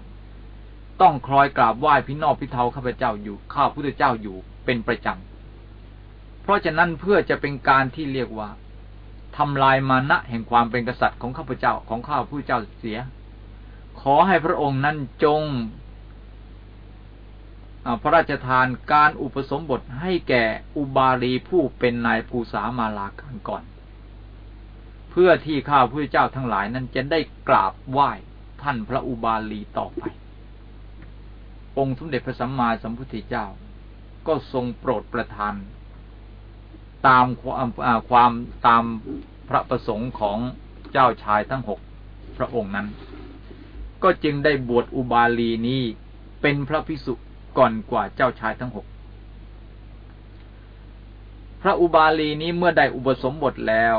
ต้องคลอยกราบไหว้พี่นอกพี่เทาข้าพเจ้าอยู่ข้าพุทธเจ้าอยู่เป็นประจำเพราะฉะนั้นเพื่อจะเป็นการที่เรียกว่าทำลายมานะแห่งความเป็นกษัตริย์ของข้าพเจ้าของข้าพุทธเจ้าเสีย ขอให้พระองค์นั้นจงพระราชทานการอุปสมบทให้แก่อุบาลีผู้เป็นนายภูษามาลาการก่อน เพื่อที่ข้าพระเจ้าทั้งหลายนั้นจะได้กราบไหว้ท่านพระอุบาลีต่อไป องค์สมเด็จพระสัมมาสัมพุทธเจ้า ก็ทรงโปรดประทาน ตามความความตามพระประสงค์ของเจ้าชายทั้งหกพระองค์นั้น ก็จึงได้บวชอุบาลีนี้เป็นพระพิสุก่อนกว่าเจ้าชายทั้งหกพระอุบาลีนี้เมื่อได้อุปสมบทแล้ว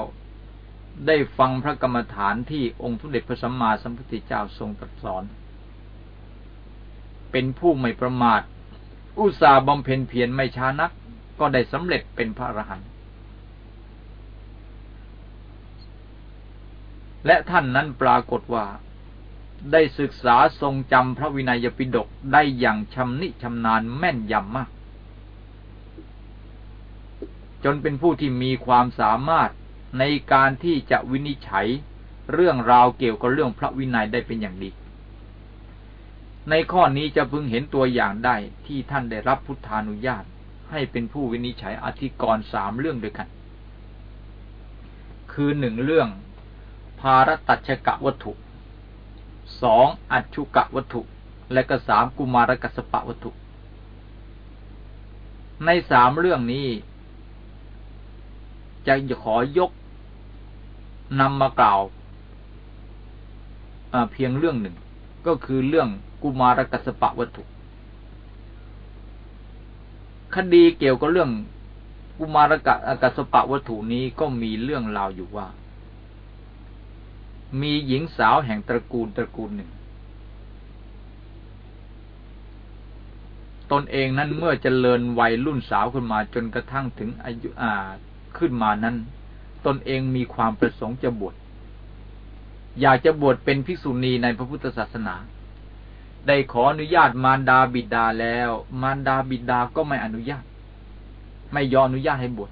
ได้ฟังพระกรรมฐานที่องค์สมเด็จพระสัมมาสัมพุทธเจ้าทรงตรัสสอน เป็นผู้ไม่ประมาท อุตสาบำเพ็ญเพียรไม่ช้านัก ก็ได้สำเร็จเป็นพระอรหันต์และท่านนั้นปรากฏว่า ได้ศึกษาทรงจำพระวินัยปิฎกได้อย่างชำนิชำนาญแม่นยำมาก จนเป็นผู้ที่มีความสามารถ ในการที่จะวินิจฉัยเรื่องราวเกี่ยวกับเรื่องพระวินัยได้เป็นอย่างดี ในข้อนี้จะพึงเห็นตัวอย่างได้ที่ท่านได้รับพุทธานุญาต ให้เป็นผู้วินิจฉัยอธิกรณ์สามเรื่องด้วยกัน คือหนึ่งเรื่อง ภารตัชกะวัตถุสองอัจฉุกะวัตถุ และก็สามกุมารกัสปะวัตถุ ในสามเรื่องนี้ จะขอยก นำมากล่าวเพียงเรื่องหนึ่ง ก็คือเรื่องกุมารกัสปะวัตถุ คดีเกี่ยวกับเรื่องกุมารกัสปะวัตถุนี้ก็มีเรื่องราวอยู่ว่า มีหญิงสาวแห่งตระกูลตระกูลหนึ่ง ตนเองนั้นเมื่อจเจริญวัยรุ่นสาวขึ้นมาจนกระทั่งถึงอายุอ่าขึ้นมานั้น ตนเองมีความประสงค์จะบวชอยากจะบวชเป็นภิกษุณีในพระพุทธศาสนา ได้ขออนุญาตมารดาบิดาแล้ว มารดาบิดาก็ไม่อนุญาต ไม่ยอมอนุญาตให้บวช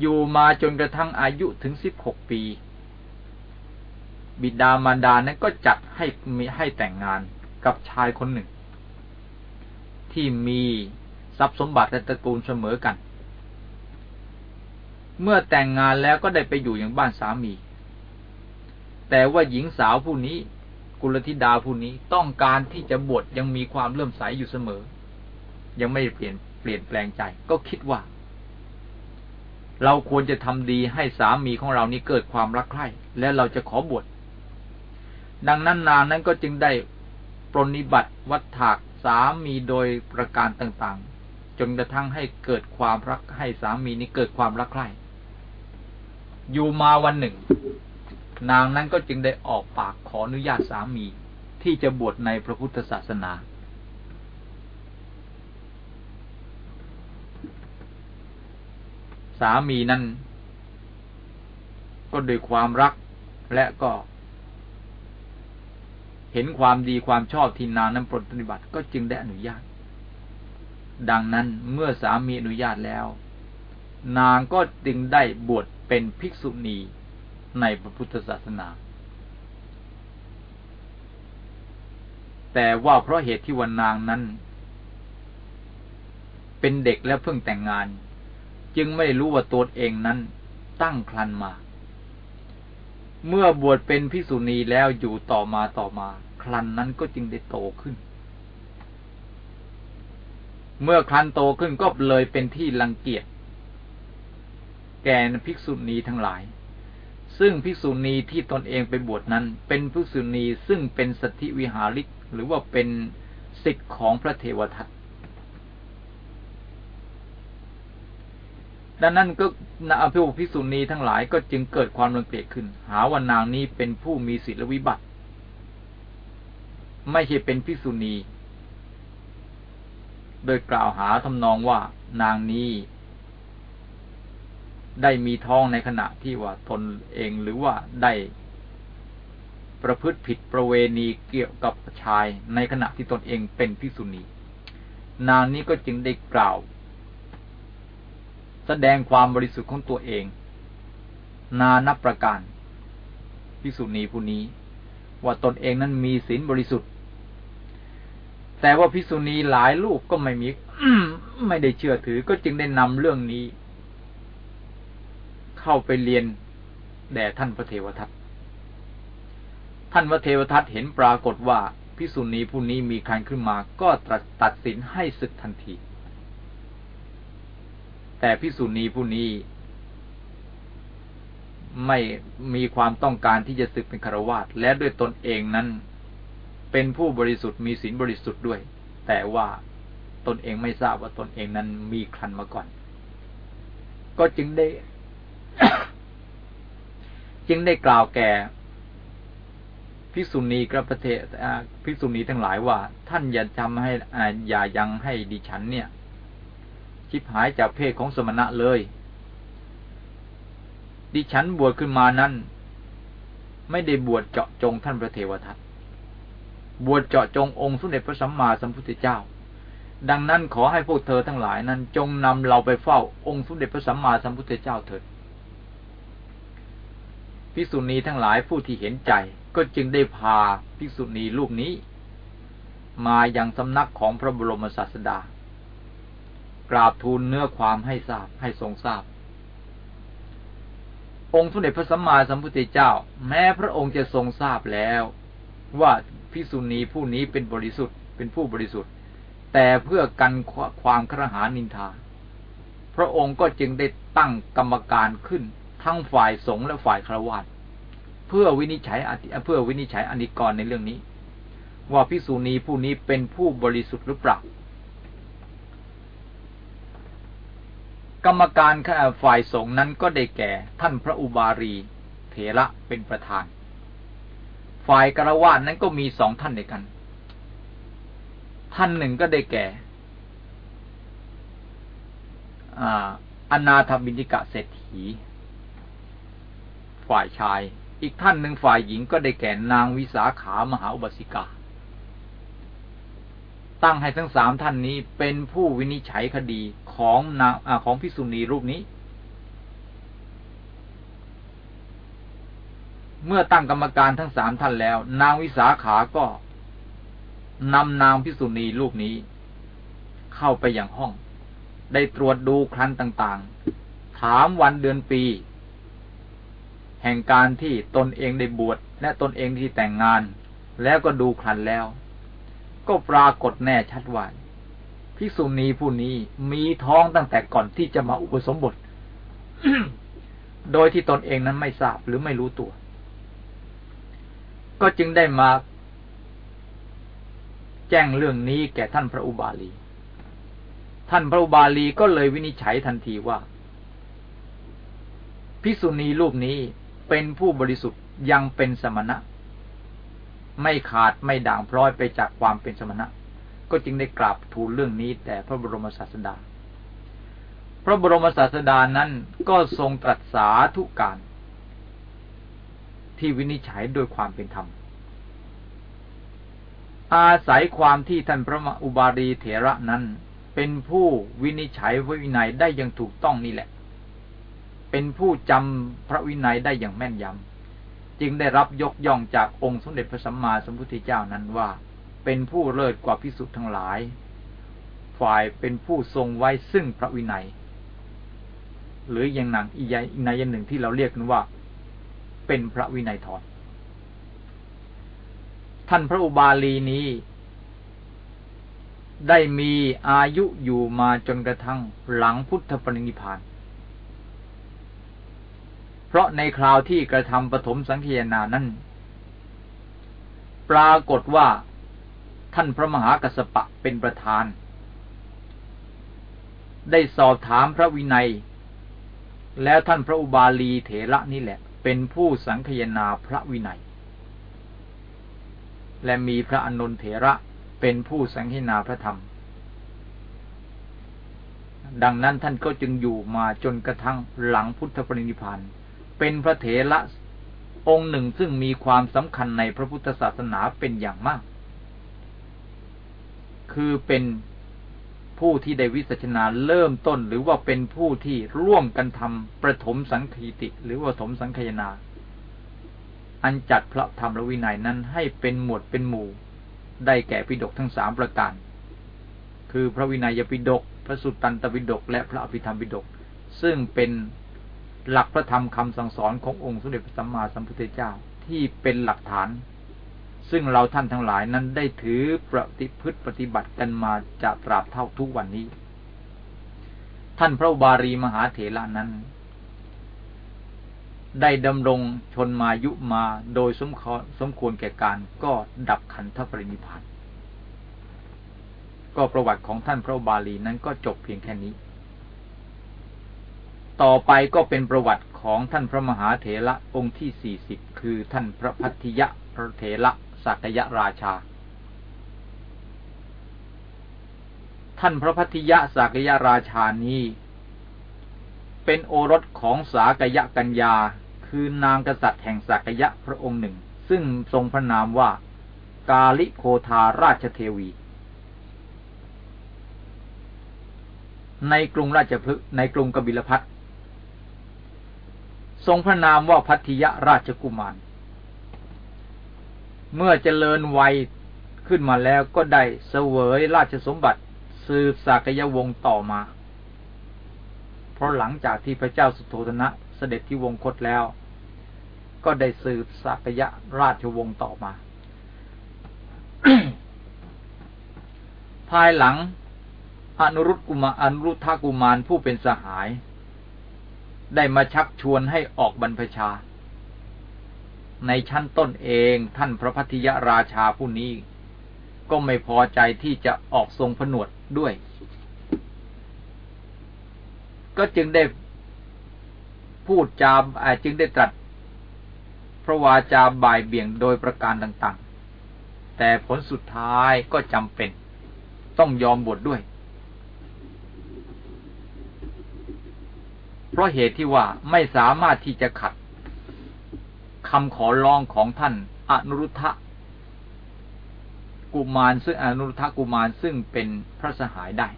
อยู่มาจนกระทั่งอายุถึงสิบหกปี บิดามารดานั้นก็จัดให้มีให้แต่งงานกับชายคนหนึ่ง ที่มีทรัพย์สมบัติและตระกูลเสมอกัน เมื่อแต่งงานแล้วก็ได้ไปอยู่อย่างบ้านสามี แต่ว่าหญิงสาวผู้นี้ กุลธิดาผู้นี้ต้องการที่จะบวชยังมีความเลื่อมใสอยู่เสมอ ยังไม่เปลี่ยนเปลี่ยนแปลงใจ ก็คิดว่า เราควรจะทำดีให้สามีของเรานี้เกิดความรักใคร่และเราจะขอบวชดังนั้นนางนั้นก็จึงได้ปรนิบัติวัฏถากสามีโดยประการต่างๆ จนกระทั่งให้เกิดความรักให้สามีนี้เกิดความรักใคร่ อยู่มาวันหนึ่ง นางนั้นก็จึงได้ออกปากขออนุญาตสามีที่จะบวชในพระพุทธศาสนา สามีนั้น ก็โดยความรักและก็ เห็นความดีความชอบที่นางนั้นปฏิบัติก็จึงได้อนุญาต ดังนั้นเมื่อสามีอนุญาตแล้ว นางก็จึงได้บวช เป็นภิกษุณีในพระพุทธศาสนา แต่ว่าเพราะเหตุที่วันนางนั้น เป็นเด็กและเพิ่งแต่งงาน จึงไม่รู้ว่าตัวเองนั้นตั้งครันมา เมื่อบวชเป็นภิกษุณีแล้วอยู่ต่อมาต่อมาครันนั้นก็จึงได้โตขึ้น เมื่อครันโตขึ้นก็เลยเป็นที่รังเกียจ แก่ภิกษุณีทั้งหลาย ซึ่งภิกษุณีที่ตนเองไปบวชนั้น เป็นภิกษุณีซึ่งเป็นสถิวิหาริก หรือว่าเป็นสิทธิ์ของพระเทวทัตดังนั้นก็นาภิภิกษุณีทั้งหลายก็จึงเกิดความรังเกียจขึ้น หาว่านางนี้เป็นผู้มีศีลวิบัติ ไม่ใช่เป็นพิสุณี โดยกล่าวหาทำนองว่านางนี้ ได้มีท้องในขณะที่ว่าตนเองหรือว่าได้ประพฤติผิดประเวณีเกี่ยวกับชายในขณะที่ตนเองเป็นพิสุณี นางนี้ก็จึงได้กล่าว แสดงความบริสุทธิ์ของตัวเอง นานับประการพิสุณีผู้นี้ ว่าตนเองนั้นมีศีลบริสุทธิ์ แต่ว่าพิกษุณีหลายลูกก็ไม่มีไม่ได้เชื่อถือก็จึงได้นำเรื่องนี้ เข้าไปเรียนแด่ท่านพระเทวทัต ท่านพระเทวทัตเห็นปรากฏว่าพิษุณีผู้นี้มีคันขึ้นมา ก็ตรัสตัดสินให้ศึกทันที แต่พิษุณีผู้นี้ไม่มีความต้องการที่จะศึกเป็นคารวาสและด้วยตนเองนั้น เป็นผู้บริสุทธิ์มีศีลบริสุทธิ์ด้วย แต่ว่าตนเองไม่ทราบว่าตนเองนั้นมีครันมาก่อน ก็จึงได้ จึงได้กล่าวแก่ภิกษุณีกระประเทศภิกษุณีทั้งหลายว่า ท่านอย่าทำให้อย่ายังให้ดิฉันเนี่ย ชิบหายจากเพศของสมณะเลย ดิฉันบวชขึ้นมานั้น ไม่ได้บวชเจาะจงท่านพระเทวทัตบวชเจาะจงองค์สมเด็จพระสัมมาสัมพุทธเจ้า ดังนั้นขอให้พวกเธอทั้งหลายนั้น จงนำเราไปเฝ้าองค์สมเด็จพระสัมมาสัมพุทธเจ้าเถิด ภิกษุณีทั้งหลายผู้ที่เห็นใจ ก็จึงได้พาภิกษุณีรูปนี้ มายังสำนักของพระบรมศาสดา กราบทูลเนื้อความให้ทราบให้ทรงทราบ องค์สมเด็จพระสัมมาสัมพุทธเจ้า แม้พระองค์จะทรงทราบแล้ว ว่าภิกษุณีผู้นี้เป็นบริสุทธิ์เป็นผู้บริสุทธิ์ แต่เพื่อกันความครหานินทา พระองค์ก็จึงได้ตั้งกรรมการขึ้น ทั้งฝ่ายสงฆ์และฝ่ายครวญเพื่อวินิจฉัยเพื่อวินิจฉัยอนิกรในเรื่องนี้ ว่าภิกษุณีผู้นี้เป็นผู้บริสุทธิ์หรือเปล่ากรรมการฝ่ายสงฆ์นั้นก็ได้แก่ท่านพระอุบารีเถระเป็นประธาน ฝ่ายกระวาดนั้นก็มีสองท่านด้วยกัน ท่านหนึ่งก็ได้แก่อนาถบินิกะเศรษฐี ฝ่ายชาย อีกท่านหนึ่งฝ่ายหญิงก็ได้แก่นางวิสาขามหาอุบาสิกา ตั้งให้ทั้งสามท่านนี้เป็นผู้วินิจฉัยคดีของนางอของพิสุณีรูปนี้ เมื่อตั้งกรรมการทั้งสามท่านแล้ว นางวิสาขาก็นำนางพิสุณีรูปนี้ เข้าไปอย่างห้อง ได้ตรวจดูครันต่างๆ ถามวันเดือนปี แห่งการที่ตนเองได้บวชและตนเองที่แต่งงาน แล้วก็ดูครันแล้ว ก็ปรากฏแน่ชัดว่าพิสุณีผู้นี้มีท้องตั้งแต่ก่อนที่จะมาอุปสมบท โดยที่ตนเองนั้นไม่ทราบหรือไม่รู้ตัว ก็จึงได้มาแจ้งเรื่องนี้แก่ท่านพระอุบาลี ท่านพระอุบาลีก็เลยวินิจฉัยทันทีว่าภิกษุณีรูปนี้ เป็นผู้บริสุทธิ์ยังเป็นสมณะ ไม่ขาดไม่ด่างพร้อยไปจากความเป็นสมณะ ก็จึงได้กราบทูลเรื่องนี้แต่พระบรมศาสดา พระบรมศาสดานั้นก็ทรงตรัสสาธุการ ที่วินิจฉัยโดยความเป็นธรรม อาศัยความที่ท่านพระอุบาลีเถระนั้นเป็นผู้วินิจฉัยวินัยได้อย่างถูกต้องนี่แหละ เป็นผู้จำพระวินัยได้อย่างแม่นยำจึงได้รับยกย่องจากองค์สมเด็จพระสัมมาสัมพุทธเจ้านั้นว่า เป็นผู้เลิศกว่าพิสุทธ์ทั้งหลาย ฝ่ายเป็นผู้ทรงไว้ซึ่งพระวินัย หรืออย่างหนังอีกในยันหนึ่งที่เราเรียกกันว่า เป็นพระวินัยถอนท่านพระอุบาลีนี้ ได้มีอายุอยู่มาจนกระทั่งหลังพุทธปรินิพานเราะในคราวที่กระทำปฐมสังเยนานั้น ปรากฏว่าท่านพระมหากัสปะเป็นประธาน ได้สอบถามพระวินัย แล้วท่านพระอุบาลีเถระนี่แหละ เป็นผู้สังคยนาพระวินัย และมีพระอนนทเถระเป็นผู้สังคยนาพระธรรม ดังนั้นท่านก็จึงอยู่มาจนกระทั่งหลังพุทธปรินิพพาน เป็นพระเถระองค์หนึ่งซึ่งมีความสำคัญในพระพุทธศาสนาเป็นอย่างมาก คือเป็นผู้ที่ได้วิสัชนาเริ่มต้น หรือว่าเป็นผู้ที่ร่วมกันทำประถมสังคีติ หรือว่าถมสังคยนา อันจัดพระธรรมวินัยนั้นให้เป็นหมวดเป็นหมู่ ได้แก่ปิฎกทั้งสามประการ คือพระวินัยปิฎกพระสุตตันตปิฎกและพระอภิธรรมปิฎกซึ่งเป็น หลักพระธรรมคำสั่งสอนขององค์สมเด็จพระสัมมาสัมพุทธเจ้าที่เป็นหลักฐาน ซึ่งเราท่านทั้งหลายนั้นได้ถือปฏิพฤติปฏิบัติกันมาจากตราบเท่าทุกวันนี้ ท่านพระบารีมหาเถระนั้น ได้ดำรงชนมายุมาโดยสมสมควรแก่การก็ดับขันธปรินิพานก็ประวัติของท่านพระบาลีนั้นก็จบเพียงแค่นี้ ต่อไปก็เป็นประวัติของท่านพระมหาเถระองค์ที่สี่สิบคือท่านพระพัทธิยะพระเถระสักยะราชา ท่านพระพัทธิยะสักยะราชานี้ เป็นโอรสของสากยะกัญญา คือนางกษัตริย์แห่งสักยะพระองค์หนึ่ง ซึ่งทรงพระนามว่ากาลิโคทาราชเทวี ในกรุงราชพฤกษ์ในกรุงกบิลพัท ทรงพระนามว่าพัทยราชกุมาร เมื่อเจริญวัยขึ้นมาแล้วก็ได้เสวยราชสมบัติสืบสากยวงศ์ต่อมา เพราะหลังจากที่พระเจ้าสุโธธนะเสด็จที่วงคตแล้ว ก็ได้สืบสากยราชวงศ์ต่อมา ภายหลังอนุรุตกุมารอนุรุทธกุมารผู้เป็นสหาย ได้มาชักชวนให้ออกบรรพชา ในชั้นต้นเองท่านพระพัทยราชาผู้นี้ ก็ไม่พอใจที่จะออกทรงผนวดด้วย ก็จึงได้พูดจาจึงได้ตรัสพระวาจาบ่ายเบี่ยงโดยประการต่าง ๆ แต่ผลสุดท้ายก็จำเป็น ต้องยอมบวชดด้วย เพราะเหตุที่ว่าไม่สามารถที่จะขัดคำขอร้องของท่านอนุรุทธะกุมารซึ่งอนุรุทธะกุมารซึ่งเป็นพระสหายได้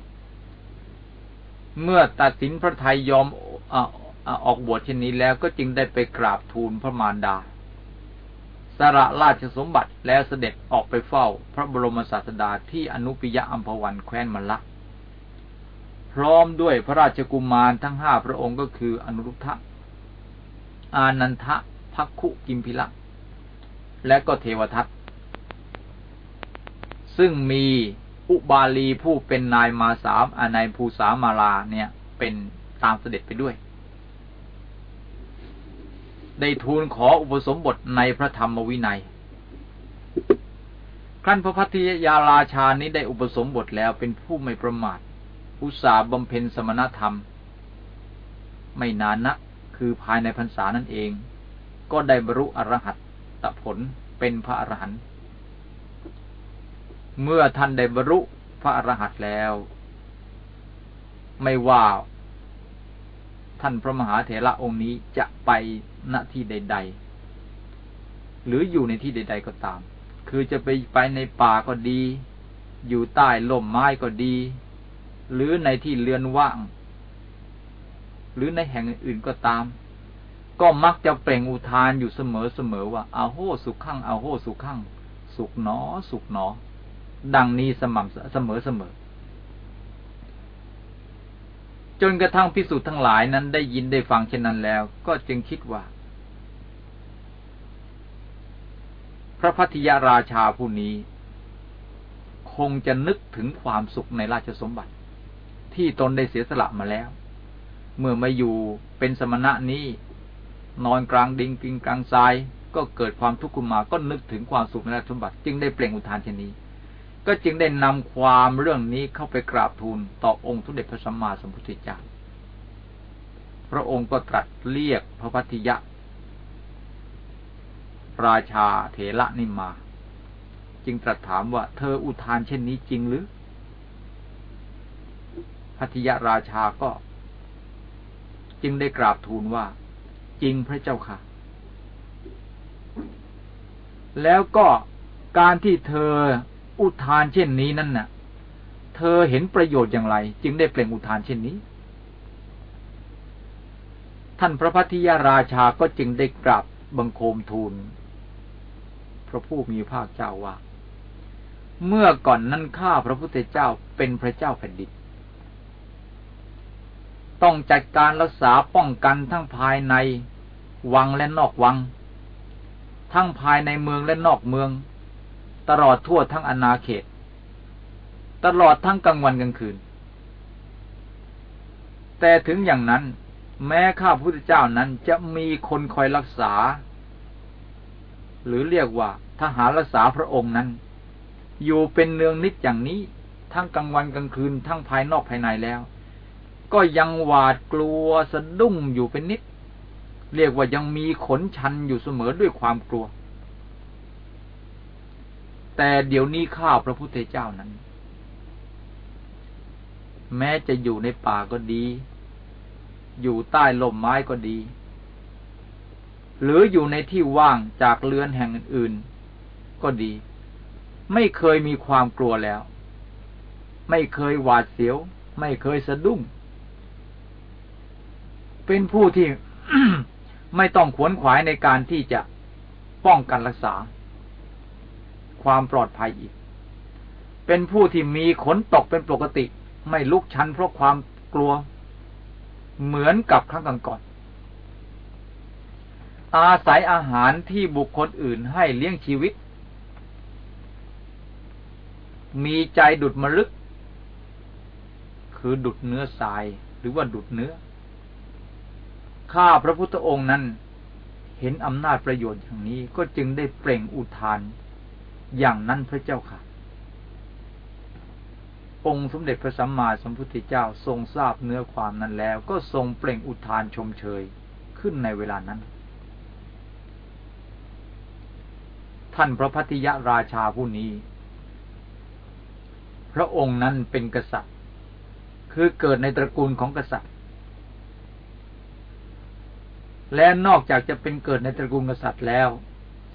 เมื่อตัดสินพระทัยยอมออกบวชเช่นนี้แล้วก็จึงได้ไปกราบทูลพระมารดาสระราชสมบัติแล้วเสด็จออกไปเฝ้า พระบรมศาสดาที่อนุปิยะอัมพวันแคว้นมละพ ร้อมด้วยพระราชกุมารทั้งห้าพระองค์ก็คืออนุรุทธะ อานันทะพักคุกิมพิละ และก็เทวทัต ซึ่งมีอุบาลีผู้เป็นนายมาสามอานายภูสามาลาเนี่ยเป็นตามเสด็จไปด้วย ได้ทูลขออุปสมบทในพระธรรมวินัยคขั้นพระพัทยาราชานี้ได้อุปสมบทแล้วเป็นผู้ไม่ประมาท อุตสาบำเพ็ญสมณธรรม ไม่นานนักคือภายในพรรษานั่นเอง ก็ได้บรรลุอรหัตตผลเป็นพระอรหันต์เมื่อท่านได้บรรลุพระอรหันต์แล้ว ไม่ว่า ท่านพระมหาเถระองค์นี้จะไปณที่ใด ๆ หรืออยู่ในที่ใด ๆ ก็ตาม คือจะไปไปในป่าก็ดี อยู่ใต้ล่มไม้ก็ดี หรือในที่เรือนว่าง หรือในแห่งอื่นก็ตาม ก็มักจะเปล่งอุทานอยู่เสมอๆว่าอาโหสุขขังอาโหสุขขังสุขหนอ สุขหนอ ดังนี้สม่ำเสมอเสมอ จนกระทั่งพิสูจน์ทั้งหลายนั้นได้ยินได้ฟังเช่นนั้นแล้ว ก็จึงคิดว่า พระพัทยาราชาผู้นี้ คงจะนึกถึงความสุขในราชสมบัติ ที่ตนได้เสียสละมาแล้ว เมื่อมาอยู่เป็นสมณะนี้ นอนกลางดิงกิงกลางทราย ก็เกิดความทุกข์ขึ้นมาก็นึกถึงความสุขในราชสมบัติ จึงได้เปล่งอุทานเช่นนี้ ก็จึงได้นำความเรื่องนี้เข้าไปกราบทูลต่อองค์ทุเดชพระสัมมาสัมพุทธเจ้าพระองค์ก็ตรัสเรียกพระพัทยะ ราชาเถระนิมา จึงตรัสถามว่าเธออุทานเช่นนี้จริงหรือ พัทยราชาก็ จึงได้กราบทูลว่า จริงพระเจ้าค่ะ แล้วก็การที่เธออุทานเช่นนี้นั่นน่ะ เธอเห็นประโยชน์อย่างไร จึงได้เปล่งอุทานเช่นนี้ ท่านพระพัทยาราชาก็จึงได้กราบบังคมทูล พระผู้มีภาคเจ้าว่า เมื่อก่อนนั้นข้าพระพุทธเจ้าเป็นพระเจ้าแผ่นดิน ต้องจัดการรักษาป้องกันทั้งภายในวังและนอกวัง ทั้งภายในเมืองและนอกเมือง ตลอดทั่วทั้งอนาเขต ตลอดทั้งกลางวันกลางคืน แต่ถึงอย่างนั้น แม้ข้าพุทธเจ้านั้นจะมีคนคอยรักษา หรือเรียกว่าทหารรักษาพระองค์นั้น อยู่เป็นเนืองนิดอย่างนี้ ทั้งกลางวันกลางคืน ทั้งภายนอกภายในแล้ว ก็ยังหวาดกลัวสะดุ้งอยู่เป็นนิด เรียกว่ายังมีขนชันอยู่เสมอด้วยความกลัว แต่เดี๋ยวนี้ข้าพระพุทธเจ้านั้น แม้จะอยู่ในป่าก็ดี อยู่ใต้ลมไม้ก็ดี หรืออยู่ในที่ว่างจากเรือนแห่งอื่นๆ ก็ดี ไม่เคยมีความกลัวแล้ว ไม่เคยหวาดเสียว ไม่เคยสะดุ้ง เป็นผู้ที่ไม่ต้องขวนขวายในการที่จะป้องกันรักษา ความปลอดภัยอีก เป็นผู้ที่มีขนตกเป็นปกติ ไม่ลุกชันเพราะความกลัว เหมือนกับครั้งก่อนอาศัยอาหารที่บุคคลอื่นให้เลี้ยงชีวิต มีใจดุดมลึก คือดุดเนื้อทรายหรือว่าดุดเนื้อ ข้าพระพุทธองค์นั้น เห็นอำนาจประโยชน์อย่างนี้ก็จึงได้เปล่งอุทานอย่างนั้นพระเจ้าค่ะ องค์สมเด็จพระสัมมาสัมพุทธเจ้าทรงทราบเนื้อความนั้นแล้ว ก็ทรงเปล่งอุทานชมเชยขึ้นในเวลานั้น ท่านพระพัทยราชาผู้นี้ พระองค์นั้นเป็นกษัตริย์ คือเกิดในตระกูลของกษัตริย์ และนอกจากจะเป็นเกิดในตระกูลกษัตริย์แล้ว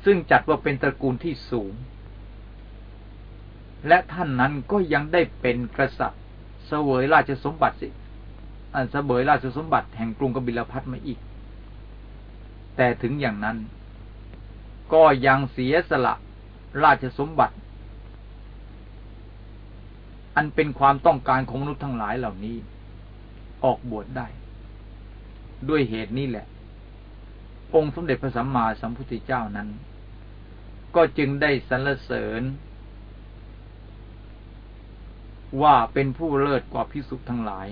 ซึ่งจัดว่าเป็นตระกูลที่สูง และท่านนั้นก็ยังได้เป็นกษัตริย์เสวยราชสมบัติสิอันเสวยราชสมบัติแห่งกรุงกบิลพัทมาอีก แต่ถึงอย่างนั้น ก็ยังเสียสละราชสมบัติ อันเป็นความต้องการของมนุษย์ทั้งหลายเหล่านี้ ออกบวชได้ ด้วยเหตุนี้แหละ องค์สมเด็จพระสัมมาสัมพุทธเจ้านั้น ก็จึงได้สรรเสริญ ว่าเป็นผู้เลิศกว่าพิสุทั้งหลาย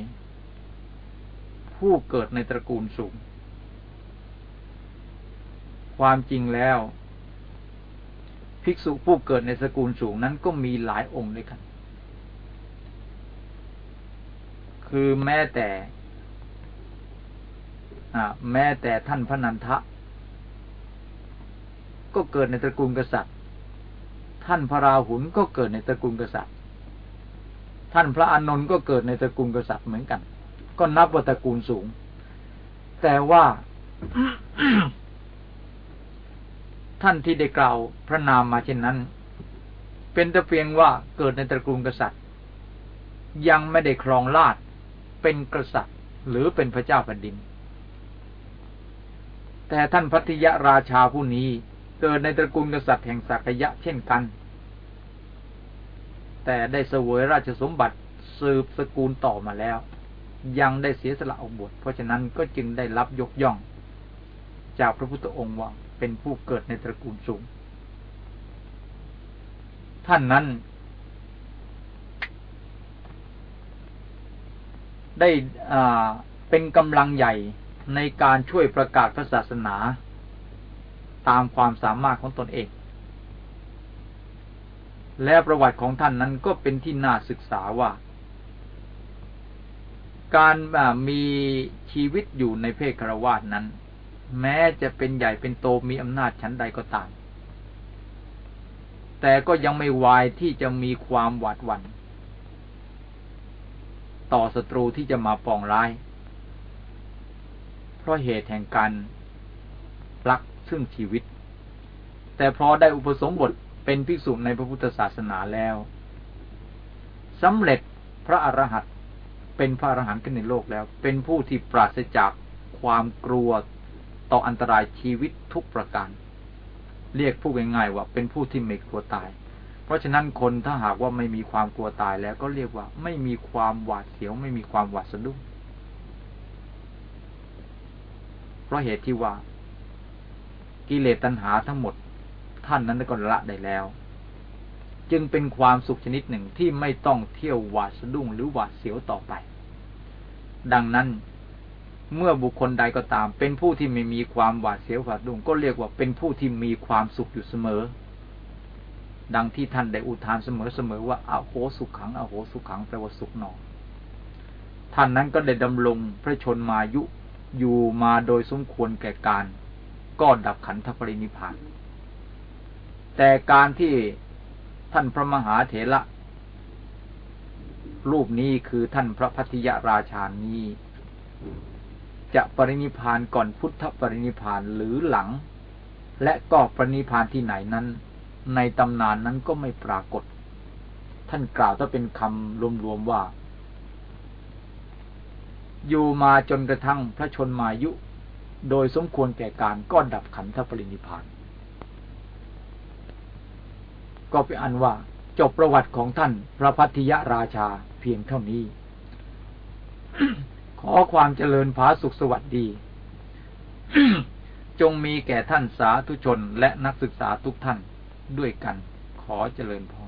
ผู้เกิดในตระกูลสูง ความจริงแล้ว ภิกษุผู้เกิดในสกุลสูงนั้นก็มีหลายองค์ด้วยกัน คือแม้แต่แม้แต่ท่านพระนันทะ ก็เกิดในตระกูลกษัตริย์ ท่านพระราหุลก็เกิดในตระกูลกษัตริย์ ท่านพระอานนท์ก็เกิดในตระกูลกษัตริย์เหมือนกัน ก็นับว่าตระกูลสูง แต่ว่าท่านที่ได้กล่าวพระนามมาเช่นนั้น เป็นแต่เพียงว่าเกิดในตระกูลกษัตริย์ ยังไม่ได้ครองราชเป็นกษัตริย์ หรือเป็นพระเจ้าแผ่นดิน แต่ท่านพัทยราชาผู้นี้ เกิดในตระกูลกษัตริย์แห่งสักยะเช่นกัน แต่ได้เสวยราชสมบัติสืบสกุลต่อมาแล้ว ยังได้เสียสละออกบวชเพราะฉะนั้นก็จึงได้รับยกย่อง จากพระพุทธองค์ว่าเป็นผู้เกิดในตระกูลสูง ท่านนั้น ได้เป็นกำลังใหญ่ในการช่วยประกาศพระศาสนา ตามความสามารถของตนเอง และประวัติของท่านนั้นก็เป็นที่น่าศึกษาว่า การมีชีวิตอยู่ในเพศคารวาสนั้น แม้จะเป็นใหญ่เป็นโตมีอำนาจชั้นใดก็ตาม แต่ก็ยังไม่วายที่จะมีความหวาดหวัน่นต่อศัตรูที่จะมาปองร้าย เพราะเหตุแห่งการ รักซึ่งชีวิต แต่พอได้อุปสมบทเป็นภิกษุในพระพุทธศาสนาแล้วสำเร็จพระอรหันต์เป็นพระอรหันต์ขึ้นในโลกแล้ว เป็นผู้ที่ปราศจากความกลัวต่ออันตรายชีวิตทุกประการ เรียกผู้ง่ายๆว่าเป็นผู้ที่ไม่กลัวตาย เพราะฉะนั้นคนถ้าหากว่าไม่มีความกลัวตายแล้วก็เรียกว่าไม่มีความหวาดเสียวไม่มีความหวาดสะดุ้งเพราะเหตุที่ว่า กิเลสตัณหาทั้งหมด ท่านนั้นก็ละได้แล้ว จึงเป็นความสุขชนิดหนึ่งที่ไม่ต้องเที่ยวหวาดสะดุ้งหรือหวาดเสียวต่อไป ดังนั้นเมื่อบุคคลใดก็ตาม เป็นผู้ที่ไม่มีความหวาดเสียวหวาดดุ้งก็เรียกว่าเป็นผู้ที่มีความสุขอยู่เสมอ ดังที่ท่านได้อุทานเสมอเสมอว่าอาโหสุขขังอาโหสุขขังแปลว่าสุขหนอท่านนั้นก็ได้ดำรงพระชนมายุอยู่มาโดยสมควรแก่การ ก็ดับขันธปรินิพาน แต่การที่ท่านพระมหาเถระรูปนี้คือท่านพระพัทยราชานี้ จะปรินิพานก่อนพุทธปรินิพานหรือหลัง และก็ปรินิพานที่ไหนนั้น ในตำนานนั้นก็ไม่ปรากฏ ท่านกล่าวถ้าเป็นคำรวมๆว่า อยู่มาจนกระทั่งพระชนมายุ โดยสมควรแก่การก็ดับขันธปรินิพาน ก็เป็นอันว่าจบประวัติของท่านพระพัทยราชาเพียงเท่านี้ ขอความเจริญผาสุขสวัสดี จงมีแก่ท่านสาธุชนและนักศึกษาทุกท่านด้วยกันขอเจริญพร